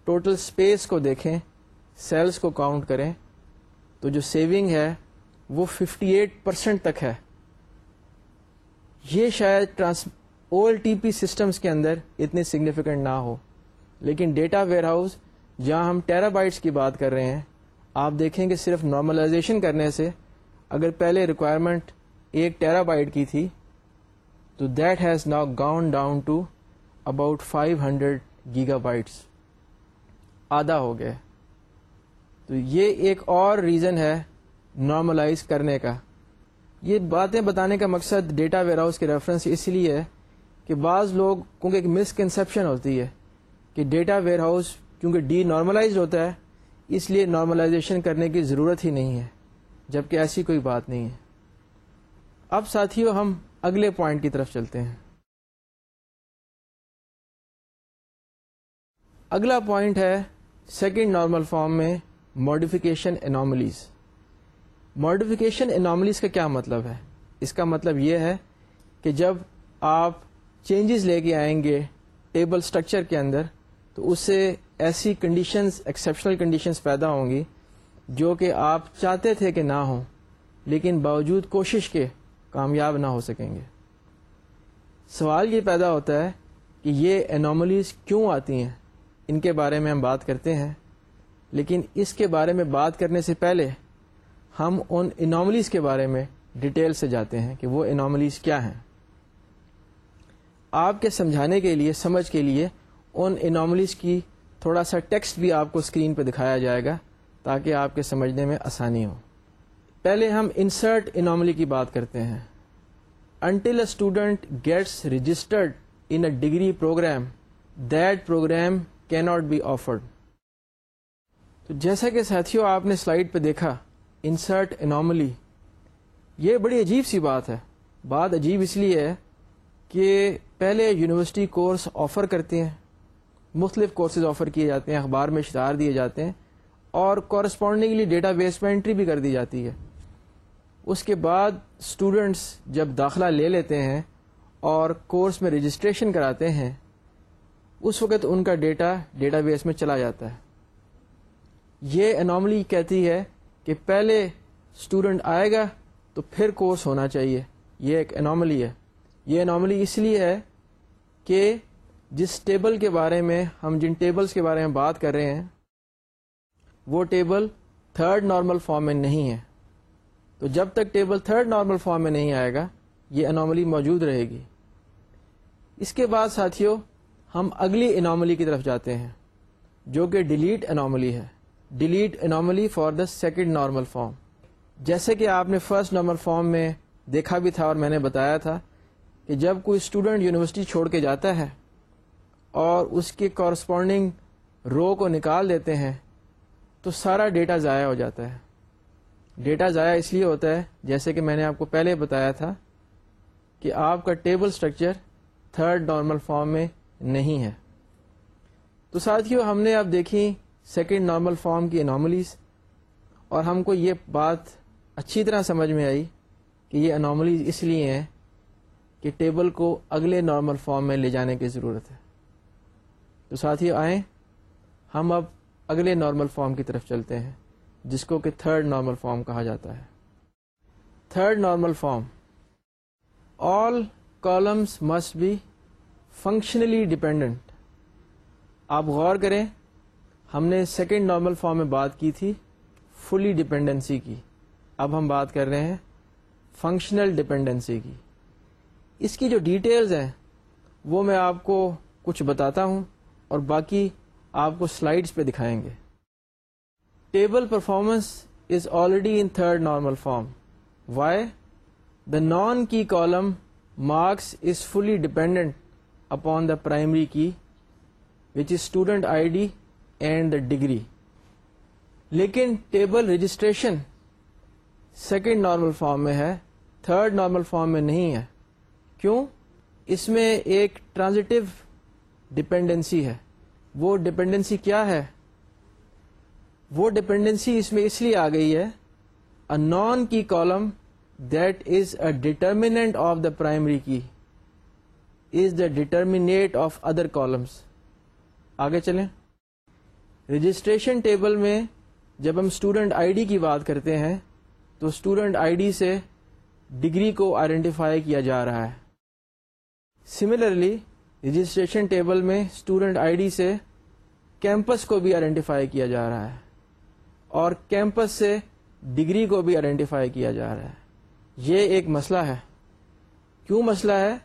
ٹوٹل اسپیس کو دیکھیں سیلس کو کاؤنٹ کریں، تو جو سیونگ ہے، وہ 58 پرسینٹ تک ہے۔ یہ شاید ٹرانس او ٹی پی سسٹمس کے اندر اتنی سگنیفیکنٹ نہ ہو۔ لیکن ڈیٹا ویئر ہاؤس جہاں ہم ٹیرا بائٹس کی بات کر رہے ہیں آپ دیکھیں کہ صرف نارملائزیشن کرنے سے اگر پہلے ریکوائرمنٹ ایک ٹیرا بائٹ کی تھی، تو that has now gone down to about five hundred gigabytes آدھا ہو گیا۔ تو یہ ایک اور ریزن ہے نارملائز کرنے کا۔ یہ باتیں بتانے کا مقصد ڈیٹا ویئر ہاؤس کے ریفرنس اس لیے ہے کہ بعض لوگ، کیونکہ ایک مسکنسپشن ہوتی ہے کہ ڈیٹا ویئر ہاؤس کیونکہ ڈی نارملائز ہوتا ہے اس لیے نارملائزیشن کرنے کی ضرورت ہی نہیں ہے، جبکہ ایسی کوئی بات نہیں ہے۔ اب ساتھیوں ہم اگلے پوائنٹ کی طرف چلتے ہیں۔ اگلا پوائنٹ ہے سیکنڈ نارمل فارم میں ماڈیفکیشن اناملیز ماڈیفکیشن اناملیز کا کیا مطلب ہے؟ اس کا مطلب یہ ہے کہ جب آپ چینجز لے کے آئیں گے ٹیبل اسٹرکچر کے اندر، تو اس سے ایسی کنڈیشنز ایکسیپشنل کنڈیشنز پیدا ہوں گی جو کہ آپ چاہتے تھے کہ نہ ہوں، لیکن باوجود کوشش کے کامیاب نہ ہو سکیں گے۔ سوال یہ پیدا ہوتا ہے کہ یہ اناملیز کیوں آتی ہیں؟ ان کے بارے میں ہم بات کرتے ہیں، لیکن اس کے بارے میں بات کرنے سے پہلے ہم ان اناملیز کے بارے میں ڈیٹیل سے جاتے ہیں کہ وہ اناملیز کیا ہیں۔ آپ کے سمجھانے کے لیے، سمجھ کے لیے ان اناملیز کی تھوڑا سا ٹیکسٹ بھی آپ کو اسکرین پہ دکھایا جائے گا تاکہ آپ کے سمجھنے میں آسانی ہو۔ پہلے ہم انسرٹ اناملی کی بات کرتے ہیں۔ Until a student gets registered in a degree program that program can not be offered تو جیسا کہ ساتھیوں آپ نے سلائڈ پہ دیکھا انسرٹ اناملی یہ بڑی عجیب سی بات ہے۔ بات عجیب اس لیے ہے کہ پہلے یونیورسٹی کورس آفر کرتے ہیں۔ مختلف کورسز آفر کیے جاتے ہیں، اخبار میں اشتہار دیے جاتے ہیں اور کورسپونڈنگلی ڈیٹا بیس میں انٹری بھی کر دی جاتی ہے۔ اس کے بعد اسٹوڈینٹس جب داخلہ لے لیتے ہیں اور کورس میں رجسٹریشن کراتے ہیں، اس وقت ان کا ڈیٹا ڈیٹا بیس میں چلا جاتا ہے۔ یہ اناملی کہتی ہے کہ پہلے اسٹوڈنٹ آئے گا تو پھر کورس ہونا چاہیے۔ یہ ایک اناملی ہے۔ یہ اناملی اس لیے ہے کہ جس ٹیبل کے بارے میں ہم جن ٹیبلز کے بارے میں بات کر رہے ہیں، وہ ٹیبل تھرڈ نارمل فارم میں نہیں ہے۔ تو جب تک ٹیبل تھرڈ نارمل فارم میں نہیں آئے گا، یہ اناملی موجود رہے گی۔ اس کے بعد ساتھیوں ہم اگلی اناملی کی طرف جاتے ہیں، جو کہ ڈیلیٹ اناملی ہے۔ Delete anomaly for the second normal form. جیسے کہ آپ نے فرسٹ نارمل فارم میں دیکھا بھی تھا اور میں نے بتایا تھا کہ جب کوئی اسٹوڈنٹ یونیورسٹی چھوڑ کے جاتا ہے اور اس کے کورسپونڈنگ رو کو نکال دیتے ہیں، تو سارا ڈیٹا ضائع ہو جاتا ہے۔ ڈیٹا ضائع اس لیے ہوتا ہے، جیسے کہ میں نے آپ کو پہلے بتایا تھا کہ آپ کا table structure third normal form میں نہیں ہے۔ تو ساتھیوں ہم نے اب دیکھی سیکنڈ نارمل فارم کی اناملیز اور ہم کو یہ بات اچھی طرح سمجھ میں آئی کہ یہ اناملیز اس لیے ہیں کہ ٹیبل کو اگلے نارمل فارم میں لے جانے کی ضرورت ہے۔ تو ساتھیوں آئیں، ہم اب اگلے نارمل فارم کی طرف چلتے ہیں، جس کو کہ تھرڈ نارمل فارم کہا جاتا ہے۔ Third normal form all columns must be functionally dependent آپ غور کریں، ہم نے سیکنڈ نارمل فارم میں بات کی تھی فلی ڈپینڈنسی کی۔ اب ہم بات کر رہے ہیں فنکشنل ڈپینڈنسی کی۔ اس کی جو ڈیٹیلز ہیں، وہ میں آپ کو کچھ بتاتا ہوں۔ اور باقی آپ کو سلائڈس پہ دکھائیں گے۔ Table performance is already in third normal form why the non key column marks is fully dependent upon the primary key which is student I D and the degree لیکن table registration second normal form میں ہے third normal form میں نہیں ہے۔ کیوں؟ اس میں ایک transitive dependency ہے۔ وہ ڈپینڈنسی کیا ہے؟ وہ ڈپینڈنسی اس میں اس لیے آ گئی ہے a non key column that is a determinant of the primary key is the determinant of other columns آگے چلیں۔ رجسٹریشن ٹیبل میں جب ہم اسٹوڈنٹ آئی ڈی کی بات کرتے ہیں، تو اسٹوڈنٹ آئی ڈی سے ڈگری کو آئیڈینٹیفائی کیا جا رہا ہے۔ سملرلی رجسٹریشن ٹیبل میں اسٹوڈنٹ آئی ڈی سے کیمپس کو بھی آئیڈینٹیفائی کیا جا رہا ہے اور کیمپس سے ڈگری کو بھی آئیڈینٹیفائی کیا جا رہا ہے۔ یہ ایک مسئلہ ہے۔ کیوں مسئلہ ہے؟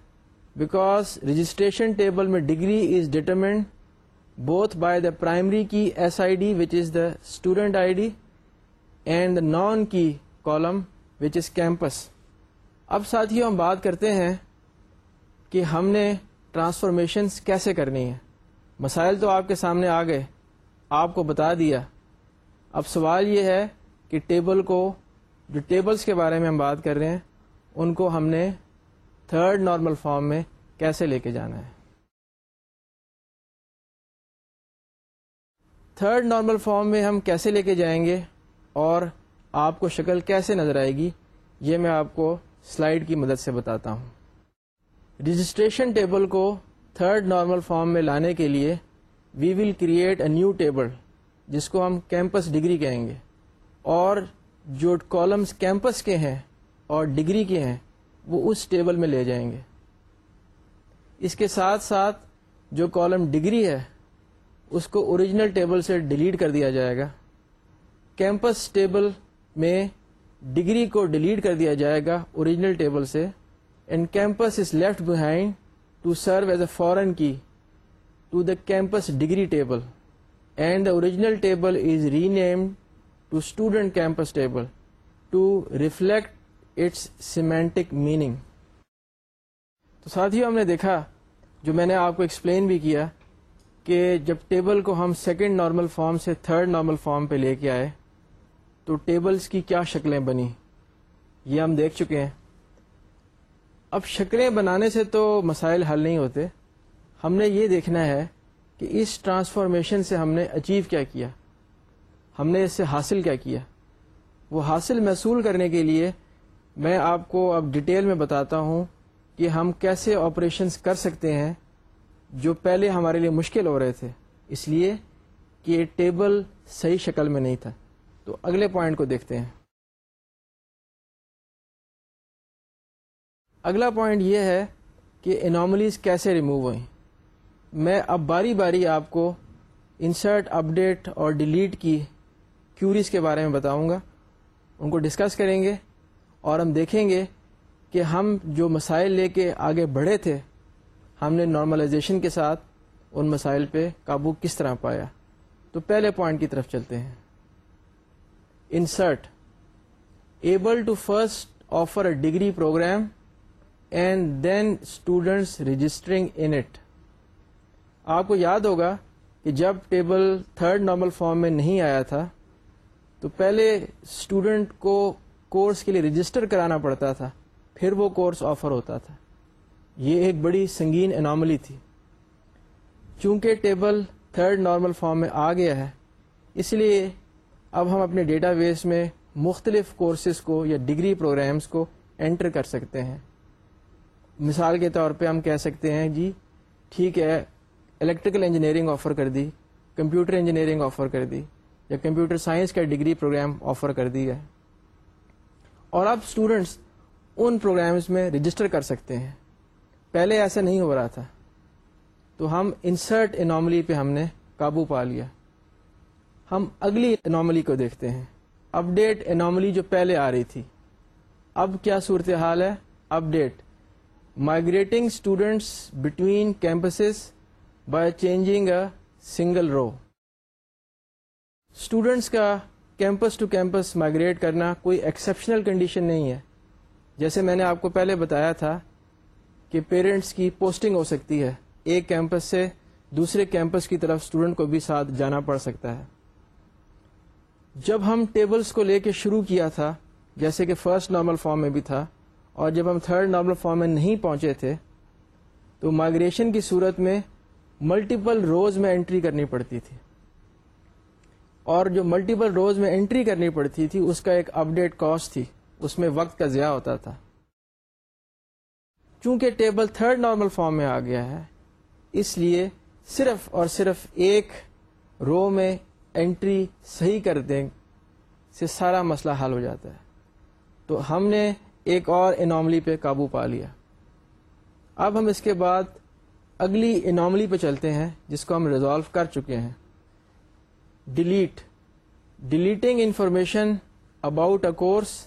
بیکاز رجسٹریشن ٹیبل میں degree is determined both by the primary key SID, which is the student ID, and the non-key column, which is campus. اب ساتھیوں ہم بات کرتے ہیں کہ ہم نے ٹرانسفارمیشنس کیسے کرنی ہے مسائل تو آپ کے سامنے آ گئے، آپ کو بتا دیا۔ اب سوال یہ ہے کہ ٹیبل کو، جو ٹیبلز کے بارے میں ہم بات کر رہے ہیں، ان کو ہم نے تھرڈ نارمل فارم میں کیسے لے کے جانا ہے؟ تھرڈ نارمل فارم میں ہم کیسے لے کے جائیں گے اور آپ کو شکل کیسے نظر آئے گی، یہ میں آپ کو سلائڈ کی مدد سے بتاتا ہوں۔ رجسٹریشن ٹیبل کو تھرڈ نارمل فارم میں لانے کے لیے we will create a new table جس کو ہم کیمپس ڈگری کہیں گے۔ اور جو کالمس کیمپس کے ہیں اور ڈگری کے ہیں، وہ اس ٹیبل میں لے جائیں گے۔ اس کے ساتھ ساتھ جو کالم ڈگری ہے، اس کو اوریجنل ٹیبل سے ڈیلیٹ کر دیا جائے گا۔ کیمپس ٹیبل میں ڈگری کو ڈیلیٹ کر دیا جائے گا اوریجنل ٹیبل سے۔ And campus is left behind to serve as a foreign key to the campus degree table and the original table is renamed to student campus table to reflect its semantic meaning تو ساتھ ہم نے دیکھا، جو میں نے آپ کو ایکسپلین بھی کیا کہ جب ٹیبل کو ہم سیکنڈ نارمل فارم سے تھرڈ نارمل فارم پہ لے کے آئے، تو ٹیبلز کی کیا شکلیں بنی یہ ہم دیکھ چکے ہیں۔ اب شکلیں بنانے سے تو مسائل حل نہیں ہوتے۔ ہم نے یہ دیکھنا ہے کہ اس ٹرانسفارمیشن سے ہم نے اچیو کیا کیا۔ ہم نے اس سے حاصل کیا کیا۔ وہ حاصل محصول کرنے کے لیے میں آپ کو اب ڈیٹیل میں بتاتا ہوں کہ ہم کیسے آپریشنس کر سکتے ہیں جو پہلے ہمارے لیے مشکل ہو رہے تھے۔ اس لیے کہ ٹیبل صحیح شکل میں نہیں تھا۔ تو اگلے پوائنٹ کو دیکھتے ہیں۔ اگلا پوائنٹ یہ ہے کہ اناملیز کیسے ریموو ہوئیں؟ میں اب باری باری آپ کو انسرٹ اپڈیٹ اور ڈیلیٹ کی کیوریز کے بارے میں بتاؤں گا۔ ان کو ڈسکس کریں گے اور ہم دیکھیں گے کہ ہم جو مسائل لے کے آگے بڑھے تھے، ہم نے نارملائزیشن کے ساتھ ان مسائل پہ قابو کس طرح پایا؟ تو پہلے پوائنٹ کی طرف چلتے ہیں۔ Insert able to first offer a degree program and then students registering in it. آپ کو یاد ہوگا کہ جب ٹیبل تھرڈ نارمل فارم میں نہیں آیا تھا، تو پہلے اسٹوڈنٹ کو کورس کے لیے رجسٹر کرانا پڑتا تھا، پھر وہ کورس آفر ہوتا تھا۔ یہ ایک بڑی سنگین اناملی تھی۔ چونکہ ٹیبل تھرڈ نارمل فارم میں آ گیا ہے، اس لیے اب ہم اپنے ڈیٹا بیس میں مختلف کورسز کو یا ڈگری پروگرامز کو انٹر کر سکتے ہیں۔ مثال کے طور پہ ہم کہہ سکتے ہیں جی ٹھیک ہے الیکٹریکل انجینئرنگ آفر کر دی کمپیوٹر انجینئرنگ آفر کر دی، یا کمپیوٹر سائنس کا ڈگری پروگرام آفر کر دیا اور اب اسٹوڈینٹس ان پروگرامز میں رجسٹر کر سکتے ہیں۔ پہلے ایسا نہیں ہو رہا تھا۔ تو ہم انسرٹ اناملی پہ ہم نے قابو پا لیا۔ ہم اگلی اناملی کو دیکھتے ہیں۔ اپ ڈیٹ اناملی جو پہلے آ رہی تھی۔ اب کیا صورتحال ہے؟ Update migrating students between campuses by changing a single row students کا کیمپس ٹو کیمپس مائگریٹ کرنا کوئی ایکسیپشنل کنڈیشن نہیں ہے جیسے میں نے آپ کو پہلے بتایا تھا کہ پیرنٹس کی پوسٹنگ ہو سکتی ہے ایک کیمپس سے دوسرے کیمپس کی طرف اسٹوڈنٹ کو بھی ساتھ جانا پڑ سکتا ہے جب ہم ٹیبلز کو لے کے شروع کیا تھا جیسے کہ فرسٹ نارمل فارم میں بھی تھا اور جب ہم تھرڈ نارمل فارم میں نہیں پہنچے تھے، تو مائگریشن کی صورت میں ملٹیپل روز میں انٹری کرنی پڑتی تھی۔ اور جو ملٹیپل روز میں انٹری کرنی پڑتی تھی، اس کا ایک اپ ڈیٹ کاسٹ تھی۔ اس میں وقت کا ضیاع ہوتا تھا۔ چونکہ ٹیبل تھرڈ نارمل فارم میں آ گیا ہے، اس لیے صرف اور صرف ایک رو میں انٹری صحیح کر دیں سے سارا مسئلہ حل ہو جاتا ہے۔ تو ہم نے ایک اور اناملی پہ قابو پا لیا۔ اب ہم اس کے بعد اگلی اناملی پہ چلتے ہیں، جس کو ہم ریزالو کر چکے ہیں۔ Delete deleting information about a course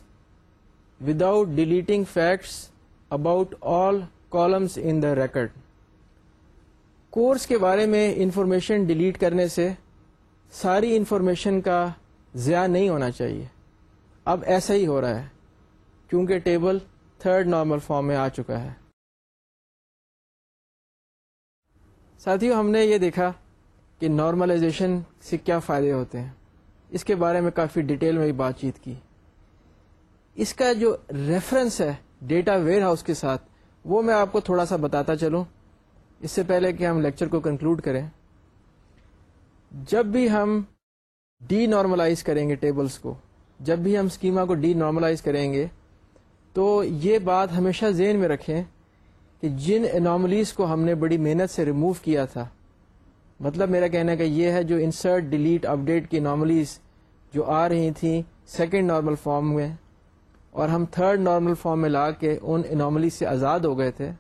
without deleting facts about all columns in the record course کے بارے میں انفارمیشن ڈیلیٹ کرنے سے ساری انفارمیشن کا ضیاع نہیں ہونا چاہیے۔ اب ایسا ہی ہو رہا ہے۔ کیونکہ ٹیبل تھرڈ نارمل فارم میں آ چکا ہے۔ ساتھیوں ہم نے یہ دیکھا کہ نارملائزیشن سے کیا فائدے ہوتے ہیں۔ اس کے بارے میں کافی ڈیٹیل میں بات چیت کی۔ اس کا جو ریفرنس ہے ڈیٹا ویئر ہاؤس کے ساتھ، وہ میں آپ کو تھوڑا سا بتاتا چلوں۔ اس سے پہلے کہ ہم لیکچر کو کنکلوڈ کریں۔ جب بھی ہم ڈی نارملائز کریں گے ٹیبلز کو، جب بھی ہم اسکیما کو ڈی نارملائز کریں گے تو یہ بات ہمیشہ ذہن میں رکھیں کہ جن اناملیز کو ہم نے بڑی محنت سے ریموو کیا تھا مطلب میرا کہنا کہ یہ ہے جو انسرٹ ڈیلیٹ اپ ڈیٹ کی نارملیز جو آ رہی تھیں سیکنڈ نارمل فارم میں اور ہم تھرڈ نارمل فارم میں لا کے ان اناملیز سے آزاد ہو گئے تھے۔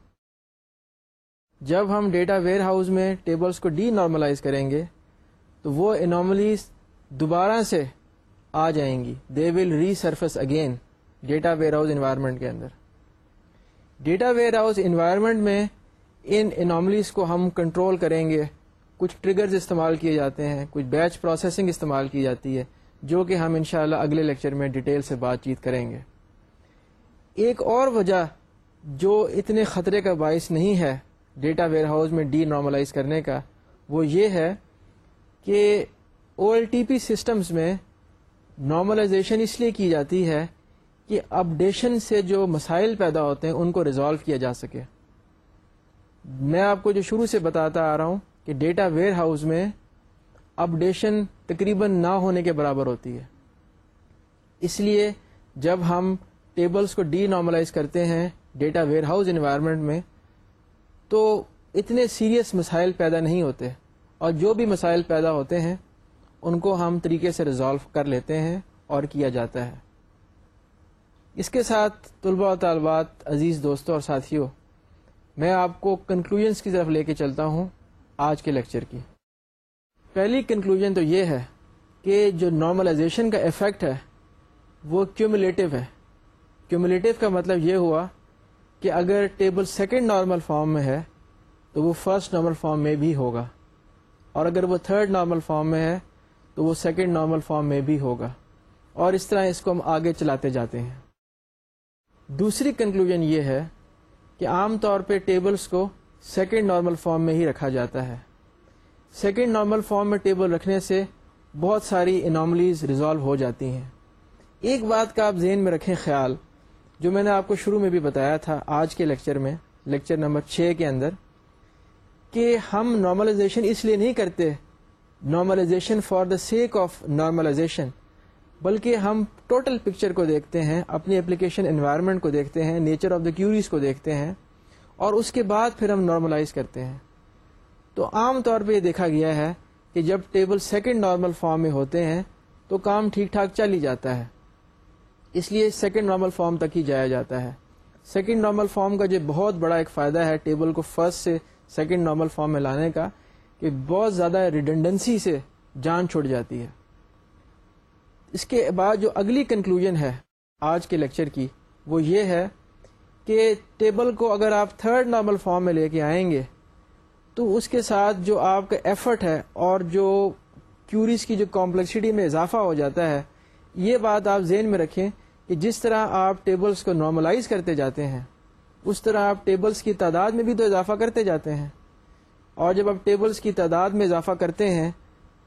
جب ہم ڈیٹا ویئر ہاؤس میں ٹیبلز کو ڈی نارملائز کریں گے، تو وہ اناملیز دوبارہ سے آ جائیں گی۔ They will resurface again data warehouse environment کے اندر۔ ڈیٹا ویئر ہاؤس انوائرمنٹ میں ان اناملیز کو ہم کنٹرول کریں گے۔ کچھ ٹریگرز استعمال کیے جاتے ہیں، کچھ بیچ پروسیسنگ استعمال کی جاتی ہے، جو کہ ہم انشاءاللہ اگلے لیکچر میں ڈیٹیل سے بات چیت کریں گے۔ ایک اور وجہ جو اتنے خطرے کا باعث نہیں ہے ڈیٹا ویئر ہاؤس میں ڈی نارملائز کرنے کا، وہ یہ ہے کہ O L T P systems میں نارملائزیشن اس لیے کی جاتی ہے کہ اپڈیشن سے جو مسائل پیدا ہوتے ہیں، ان کو ریزالو کیا جا سکے۔ میں آپ کو جو شروع سے بتاتا آ رہا ہوں کہ ڈیٹا ویئر ہاؤس میں اپڈیشن تقریباً نہ ہونے کے برابر ہوتی ہے۔ اس لیے جب ہم ٹیبلز کو ڈی نارملائز کرتے ہیں ڈیٹا ویئر ہاؤس انوائرمنٹ میں، تو اتنے سیریس مسائل پیدا نہیں ہوتے۔ اور جو بھی مسائل پیدا ہوتے ہیں، ان کو ہم طریقے سے ریزالو کر لیتے ہیں اور کیا جاتا ہے۔ اس کے ساتھ طلباء و طالبات، عزیز دوستوں اور ساتھیوں، میں آپ کو کنکلوژنس کی طرف لے کے چلتا ہوں آج کے لیکچر کی۔ پہلی کنکلوژن تو یہ ہے کہ جو نارملائزیشن کا افیکٹ ہے، وہ کیومولیٹو ہے۔ کیومولیٹو کا مطلب یہ ہوا کہ اگر ٹیبل سیکنڈ نارمل فارم میں ہے، تو وہ فرسٹ نارمل فارم میں بھی ہوگا۔ اور اگر وہ تھرڈ نارمل فارم میں ہے، تو وہ سیکنڈ نارمل فارم میں بھی ہوگا۔ اور اس طرح اس کو ہم آگے چلاتے جاتے ہیں۔ دوسری کنکلوژن یہ ہے کہ عام طور پہ ٹیبلز کو سیکنڈ نارمل فارم میں ہی رکھا جاتا ہے۔ سیکنڈ نارمل فارم میں ٹیبل رکھنے سے بہت ساری اناملیز ریزالو ہو جاتی ہیں۔ ایک بات کا آپ ذہن میں رکھیں خیال، جو میں نے آپ کو شروع میں بھی بتایا تھا آج کے لیکچر میں لیکچر نمبر چھ کے اندر، کہ ہم نارملائزیشن اس لیے نہیں کرتے normalization for the sake of normalization بلکہ ہم ٹوٹل پکچر کو دیکھتے ہیں، اپنی اپلیکیشن انوائرمنٹ کو دیکھتے ہیں نیچر آف دا کیوریز کو دیکھتے ہیں، اور اس کے بعد پھر ہم نارملائز کرتے ہیں۔ تو عام طور پہ یہ دیکھا گیا ہے کہ جب ٹیبل سیکنڈ نارمل فارم میں ہوتے ہیں، تو کام ٹھیک ٹھاک چل ہی جاتا ہے۔ اس لیے سیکنڈ نارمل فارم تک ہی جایا جاتا ہے۔ سیکنڈ نارمل فارم کا جو بہت بڑا ایک فائدہ ہے ٹیبل کو فرسٹ سے سیکنڈ نارمل فارم میں لانے کا، کہ بہت زیادہ ریڈنڈنسی سے جان چھوٹ جاتی ہے۔ اس کے بعد جو اگلی کنکلوژن ہے آج کے لیکچر کی، وہ یہ ہے کہ ٹیبل کو اگر آپ تھرڈ نارمل فارم میں لے کے آئیں گے، تو اس کے ساتھ جو آپ کا ایفرٹ ہے اور جو کیوریز کی جو کمپلیکسٹی میں اضافہ ہو جاتا ہے، یہ بات آپ ذہن میں رکھیں کہ جس طرح آپ ٹیبلز کو نارملائز کرتے جاتے ہیں، اس طرح آپ ٹیبلز کی تعداد میں بھی تو اضافہ کرتے جاتے ہیں۔ اور جب آپ ٹیبلز کی تعداد میں اضافہ کرتے ہیں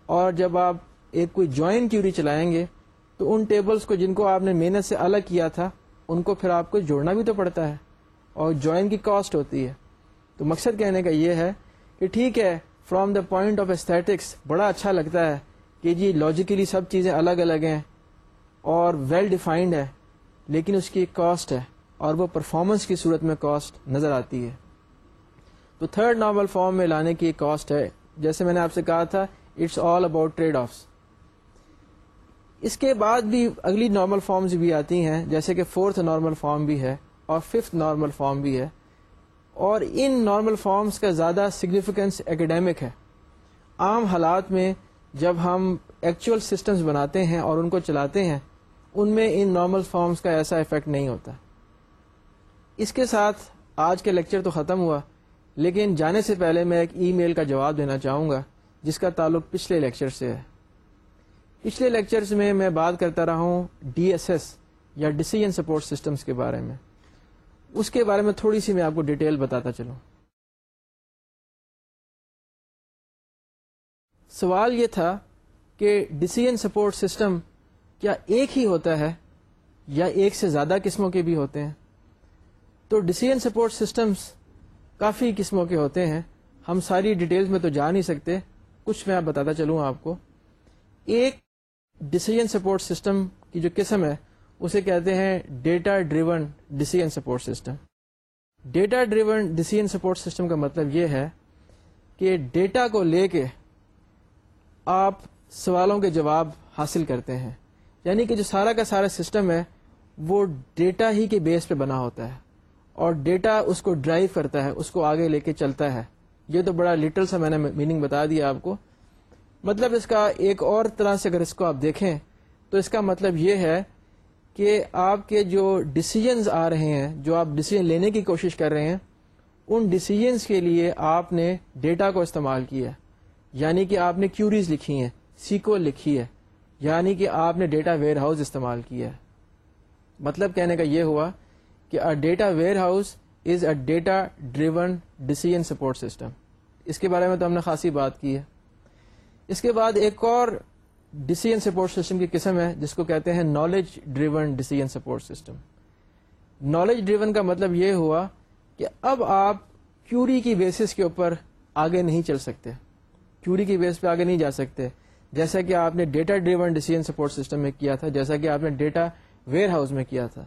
اور جب آپ ایک کوئی جوائن کیوری چلائیں گے، تو ان ٹیبلز کو جن کو آپ نے محنت سے الگ کیا تھا، ان کو پھر آپ کو جوڑنا بھی تو پڑتا ہے اور جوائن کی کاسٹ ہوتی ہے۔ تو مقصد کہنے کا یہ ہے کہ ٹھیک ہے from the point of aesthetics بڑا اچھا لگتا ہے کہ جی لاجیکلی سب چیزیں الگ الگ ہیں اور ویل ڈیفائنڈ ہے، لیکن اس کی ایک کاسٹ ہے اور وہ پرفارمنس کی صورت میں کاسٹ نظر آتی ہے۔ تو تھرڈ نارمل فارم میں لانے کی ایک کاسٹ ہے۔ جیسے میں نے آپ سے کہا تھا it's all about trade offs اس کے بعد بھی اگلی نارمل فارمز بھی آتی ہیں، جیسے کہ فورتھ نارمل فارم بھی ہے اور ففتھ نارمل فارم بھی ہے۔ اور ان نارمل فارمز کا زیادہ سگنیفیکینس اکیڈیمک ہے۔ عام حالات میں جب ہم ایکچوئل سسٹمز بناتے ہیں اور ان کو چلاتے ہیں، ان میں ان نارمل فارمز کا ایسا افیکٹ نہیں ہوتا۔ اس کے ساتھ آج کے لیکچر تو ختم ہوا، لیکن جانے سے پہلے میں ایک ای میل کا جواب دینا چاہوں گا، جس کا تعلق پچھلے لیکچر سے ہے۔ پچھلے لیکچرز میں میں بات کرتا رہا ہوں ڈی ایس ایس یا ڈسیزن سپورٹ سسٹمز کے بارے میں۔ اس کے بارے میں تھوڑی سی میں آپ کو ڈیٹیل بتاتا چلوں۔ سوال یہ تھا کہ ڈسیزن سپورٹ سسٹم کیا ایک ہی ہوتا ہے یا ایک سے زیادہ قسموں کے بھی ہوتے ہیں؟ تو ڈسیزن سپورٹ سسٹمز کافی قسموں کے ہوتے ہیں۔ ہم ساری ڈیٹیلز میں تو جا نہیں سکتے۔ کچھ میں آپ بتاتا چلوں آپ کو۔ ایک ڈسیزن سپورٹ سسٹم کی جو قسم ہے، اسے کہتے ہیں data driven decision support system data driven decision support system کا مطلب یہ ہے کہ ڈیٹا کو لے کے آپ سوالوں کے جواب حاصل کرتے ہیں۔ یعنی کہ جو سارا کا سارا سسٹم ہے، وہ ڈیٹا ہی کے بیس پہ بنا ہوتا ہے۔ اور ڈیٹا اس کو ڈرائیو کرتا ہے، اس کو آگے لے کے چلتا ہے۔ یہ تو بڑا لٹل سا میں نے میننگ بتا دیا آپ کو۔ مطلب اس کا ایک اور طرح سے اگر اس کو آپ دیکھیں، تو اس کا مطلب یہ ہے کہ آپ کے جو ڈسیزنز آ رہے ہیں، جو آپ ڈسیزن لینے کی کوشش کر رہے ہیں، ان ڈسیزنس کے لیے آپ نے ڈیٹا کو استعمال کیا یعنی کہ آپ نے کیوریز لکھی ہیں سیکو لکھی ہے۔ یعنی کہ آپ نے ڈیٹا ویئر ہاؤس استعمال کیا ہے۔ مطلب کہنے کا یہ ہوا کہ a data warehouse is a data driven decision support system اس کے بارے میں تو ہم نے خاصی بات کی ہے۔ اس کے بعد ایک اور ڈسیزن سپورٹ سسٹم کی قسم ہے، جس کو کہتے ہیں knowledge driven decision support system knowledge driven کا مطلب یہ ہوا کہ اب آپ کیوری کی بیسس کے اوپر آگے نہیں چل سکتے۔ کیوری کی بیس پہ آگے نہیں جا سکتے۔ جیسا کہ آپ نے data driven decision support system میں کیا تھا، جیسا کہ آپ نے ڈیٹا ویئر ہاؤس میں کیا تھا۔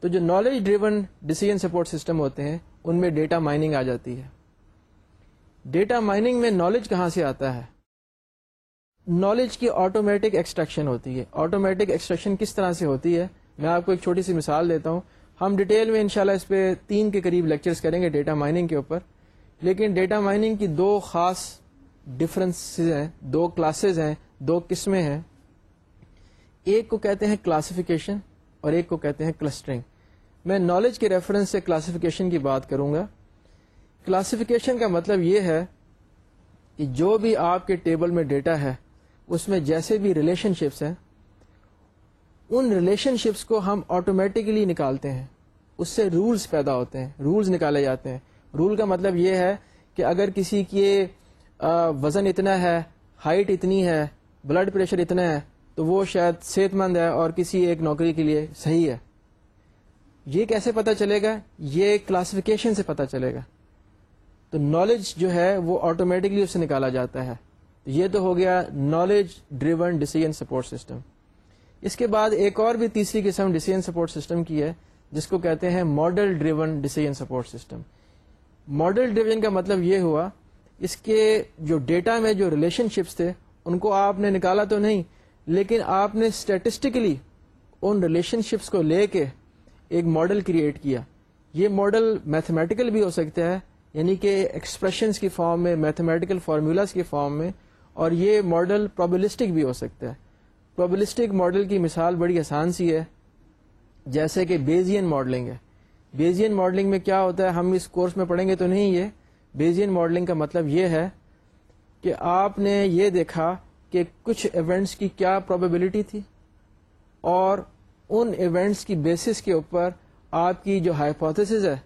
تو جو knowledge driven decision support system ہوتے ہیں، ان میں ڈیٹا مائننگ آ جاتی ہے۔ ڈیٹا مائننگ میں نالج کہاں سے آتا ہے؟ نالج کی آٹومیٹک ایکسٹریکشن ہوتی ہے۔ آٹومیٹک ایکسٹریکشن کس طرح سے ہوتی ہے؟ میں آپ کو ایک چھوٹی سی مثال دیتا ہوں۔ ہم ڈیٹیل میں انشاءاللہ اس پہ تین کے قریب لیکچرز کریں گے ڈیٹا مائننگ کے اوپر۔ لیکن ڈیٹا مائننگ کی دو خاص ڈفرینس ہیں، دو کلاسز ہیں، دو قسمیں ہیں۔ ایک کو کہتے ہیں کلاسیفیکیشن اور ایک کو کہتے ہیں کلسٹرنگ میں نالج کے ریفرنس سے کلاسیفیکیشن کی بات کروں گا۔ کلاسیفیکیشن کا مطلب یہ ہے کہ جو بھی آپ کے ٹیبل میں ڈیٹا ہے اس میں جیسے بھی ریلیشن شپس ہیں، ان ریلیشن شپس کو ہم آٹومیٹکلی نکالتے ہیں۔ اس سے رولز پیدا ہوتے ہیں رولز نکالے جاتے ہیں۔ رول کا مطلب یہ ہے کہ اگر کسی کے وزن اتنا ہے ہائٹ اتنی ہے بلڈ پریشر اتنا ہے، تو وہ شاید صحت مند ہے اور کسی ایک نوکری کے لیے صحیح ہے۔ یہ کیسے پتا چلے گا؟ یہ کلاسیفیکیشن سے پتا چلے گا۔ تو نالج جو ہے وہ آٹومیٹکلی اس سے نکالا جاتا ہے۔ یہ تو ہو گیا knowledge driven decision support system اس کے بعد ایک اور بھی تیسری قسم ڈیسیجن سپورٹ سسٹم کی ہے، جس کو کہتے ہیں model driven decision support system model driven کا مطلب یہ ہوا، اس کے جو ڈیٹا میں جو ریلیشن شپس تھے، ان کو آپ نے نکالا تو نہیں، لیکن آپ نے اسٹیٹسٹکلی ان ریلیشن شپس کو لے کے ایک ماڈل کریٹ کیا. یہ ماڈل میتھمیٹیکل بھی ہو سکتا ہے یعنی کہ ایکسپریشنس کی فارم میں میتھمیٹیکل فارمولاز کی فارم میں اور یہ ماڈل پرابلسٹک بھی ہو سکتا ہے۔ پرابلسٹک ماڈل کی مثال بڑی آسان سی ہے۔ جیسے کہ بیزین ماڈلنگ ہے۔ بیزین ماڈلنگ میں کیا ہوتا ہے؟ ہم اس کورس میں پڑھیں گے تو نہیں یہ۔ بیزین ماڈلنگ کا مطلب یہ ہے کہ آپ نے یہ دیکھا کہ کچھ ایونٹس کی کیا پرابیبلٹی تھی اور ان ایونٹس کی بیسس کے اوپر آپ کی جو ہائپوتھس ہے،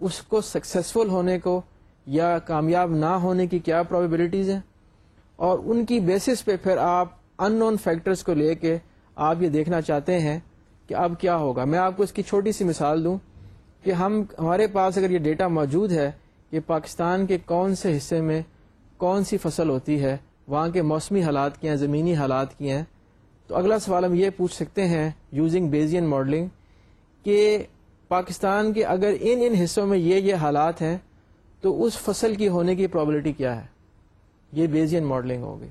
اس کو سکسیسفل ہونے کو یا کامیاب نہ ہونے کی کیا پرابیبلٹیز ہیں۔ اور ان کی بیسس پہ پھر آپ ان نون فیکٹرس کو لے کے آپ یہ دیکھنا چاہتے ہیں کہ اب کیا ہوگا۔ میں آپ کو اس کی چھوٹی سی مثال دوں کہ ہم، ہمارے پاس اگر یہ ڈیٹا موجود ہے کہ پاکستان کے کون سے حصے میں کون سی فصل ہوتی ہے، وہاں کے موسمی حالات کی ہیں، زمینی حالات کی ہیں، تو اگلا سوال ہم یہ پوچھ سکتے ہیں یوزنگ بیزین ماڈلنگ کہ پاکستان کے اگر ان ان حصوں میں یہ یہ حالات ہیں تو اس فصل کی ہونے کی پرابلٹی کیا ہے؟ یہ بیزین ماڈلنگ ہوگی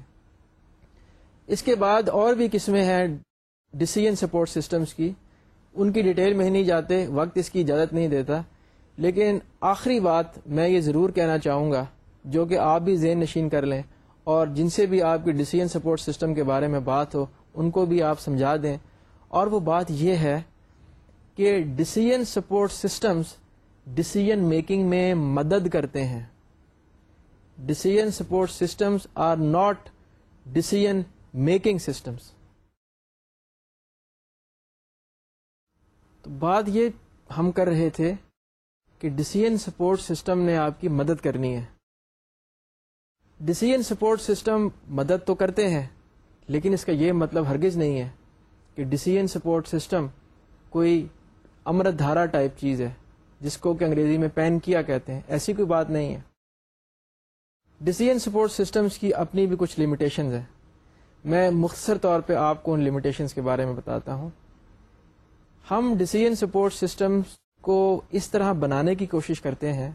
اس کے بعد اور بھی قسمیں ہیں ڈسیزن سپورٹ سسٹمز کی۔ ان کی ڈیٹیل میں ہی نہیں جاتے، وقت اس کی اجازت نہیں دیتا۔ لیکن آخری بات میں یہ ضرور کہنا چاہوں گا، جو کہ آپ بھی ذہن نشین کر لیں اور جن سے بھی آپ کی ڈسیزن سپورٹ سسٹم کے بارے میں بات ہو، ان کو بھی آپ سمجھا دیں۔ اور وہ بات یہ ہے کہ decision support systems decision making میں مدد کرتے ہیں۔ Decision support systems are not decision making systems تو بات یہ ہم کر رہے تھے کہ ڈسیزن سپورٹ سسٹم نے آپ کی مدد کرنی ہے۔ ڈسیزن سپورٹ سسٹم مدد تو کرتے ہیں، لیکن اس کا یہ مطلب ہرگز نہیں ہے کہ ڈسیزن سپورٹ سسٹم کوئی امرت دھارا ٹائپ چیز ہے، جس کو کہ انگریزی میں پین کیا کہتے ہیں، ایسی کوئی بات نہیں ہے۔ ڈسیزن سپورٹ سسٹمز کی اپنی بھی کچھ لمیٹیشنز ہیں۔ میں مختصر طور پہ آپ کو ان لمیٹیشنس کے بارے میں بتاتا ہوں۔ ہم ڈسیزن سپورٹ سسٹم کو اس طرح بنانے کی کوشش کرتے ہیں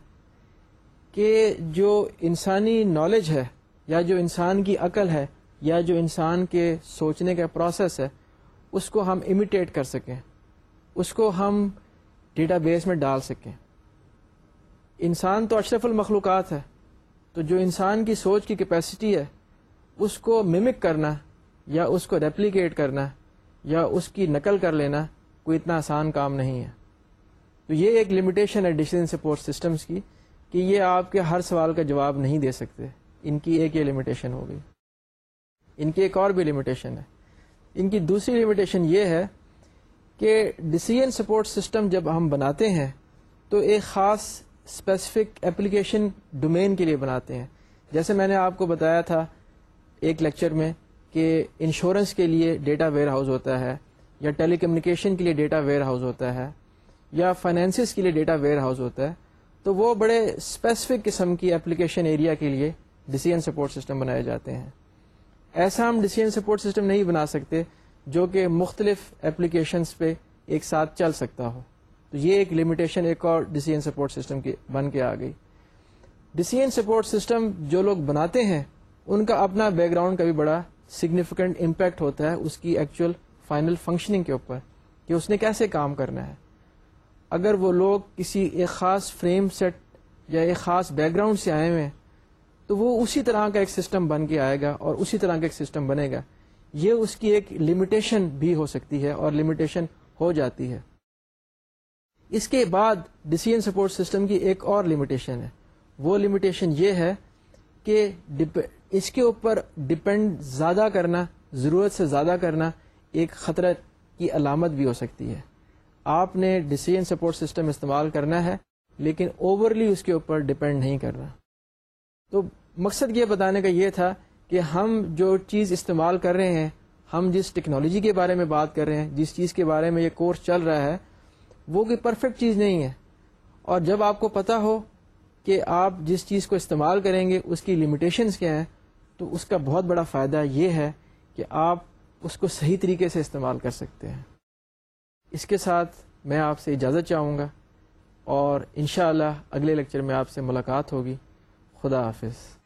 کہ جو انسانی نالج ہے، یا جو انسان کی عقل ہے، یا جو انسان کے سوچنے کا پروسیس ہے، اس کو ہم امیٹیٹ کر سکیں۔ اس کو ہم ڈیٹا بیس میں ڈال سکیں۔ انسان تو اشرف المخلوقات ہے۔ تو جو انسان کی سوچ کی کیپیسٹی ہے، اس کو ممک کرنا، یا اس کو ریپلیکیٹ کرنا، یا اس کی نقل کر لینا کوئی اتنا آسان کام نہیں ہے۔ تو یہ ایک لمیٹیشن ہے ڈیسیزن سپورٹ سسٹمز کی، کہ یہ آپ کے ہر سوال کا جواب نہیں دے سکتے۔ ان کی ایک یہ لمیٹیشن ہوگی ان کی ایک اور بھی لمیٹیشن ہے۔ ان کی دوسری لمیٹیشن یہ ہے کہ ڈسیزن سپورٹ سسٹم جب ہم بناتے ہیں، تو ایک خاص اسپیسیفک اپلیکیشن ڈومین کے لیے بناتے ہیں۔ جیسے میں نے آپ کو بتایا تھا ایک لیکچر میں کہ انشورنس کے لیے ڈیٹا ویئر ہاؤس ہوتا ہے، یا ٹیلی کمیونیکیشن کے لیے ڈیٹا ویئر ہاؤس ہوتا ہے، یا فائنینسز کے لیے ڈیٹا ویئر ہاؤس ہوتا ہے۔ تو وہ بڑے اسپیسیفک قسم کی اپلیکیشن ایریا کے لیے ڈسیزن سپورٹ سسٹم بنائے جاتے ہیں۔ ایسا ہم ڈسیزن سپورٹ سسٹم نہیں بنا سکتے جو کہ مختلف اپلیکیشنس پہ ایک ساتھ چل سکتا ہو۔ تو یہ ایک لمیٹیشن ایک اور ڈسیزن سپورٹ سسٹم کی بن کے آ گئی۔ ڈسیزن سپورٹ سسٹم جو لوگ بناتے ہیں، ان کا اپنا بیک گراؤنڈ کا بھی بڑا سگنیفیکنٹ امپیکٹ ہوتا ہے اس کی ایکچوئل فائنل فنکشننگ کے اوپر، کہ اس نے کیسے کام کرنا ہے۔ اگر وہ لوگ کسی ایک خاص فریم سیٹ یا ایک خاص بیک گراؤنڈ سے آئے ہوئے تو وہ اسی طرح کا ایک سسٹم بن کے آئے گا اور اسی طرح کا ایک سسٹم بنے گا۔ یہ اس کی ایک لمیٹیشن بھی ہو سکتی ہے اور لمیٹیشن ہو جاتی ہے۔ اس کے بعد ڈسیزن سپورٹ سسٹم کی ایک اور لمیٹیشن ہے۔ وہ لمیٹیشن یہ ہے کہ اس کے اوپر ڈپینڈ زیادہ کرنا، ضرورت سے زیادہ کرنا ایک خطرہ کی علامت بھی ہو سکتی ہے۔ آپ نے ڈسیزن سپورٹ سسٹم استعمال کرنا ہے، لیکن اوورلی اس کے اوپر ڈپینڈ نہیں کرنا۔ تو مقصد یہ بتانے کا یہ تھا کہ ہم جو چیز استعمال کر رہے ہیں، ہم جس ٹیکنالوجی کے بارے میں بات کر رہے ہیں، جس چیز کے بارے میں یہ کورس چل رہا ہے وہ کوئی پرفیکٹ چیز نہیں ہے۔ اور جب آپ کو پتا ہو کہ آپ جس چیز کو استعمال کریں گے، اس کی لمیٹیشنس کیا ہیں، تو اس کا بہت بڑا فائدہ یہ ہے کہ آپ اس کو صحیح طریقے سے استعمال کر سکتے ہیں۔ اس کے ساتھ میں آپ سے اجازت چاہوں گا اور انشاءاللہ اگلے لیکچر میں آپ سے ملاقات ہوگی۔ خدا حافظ۔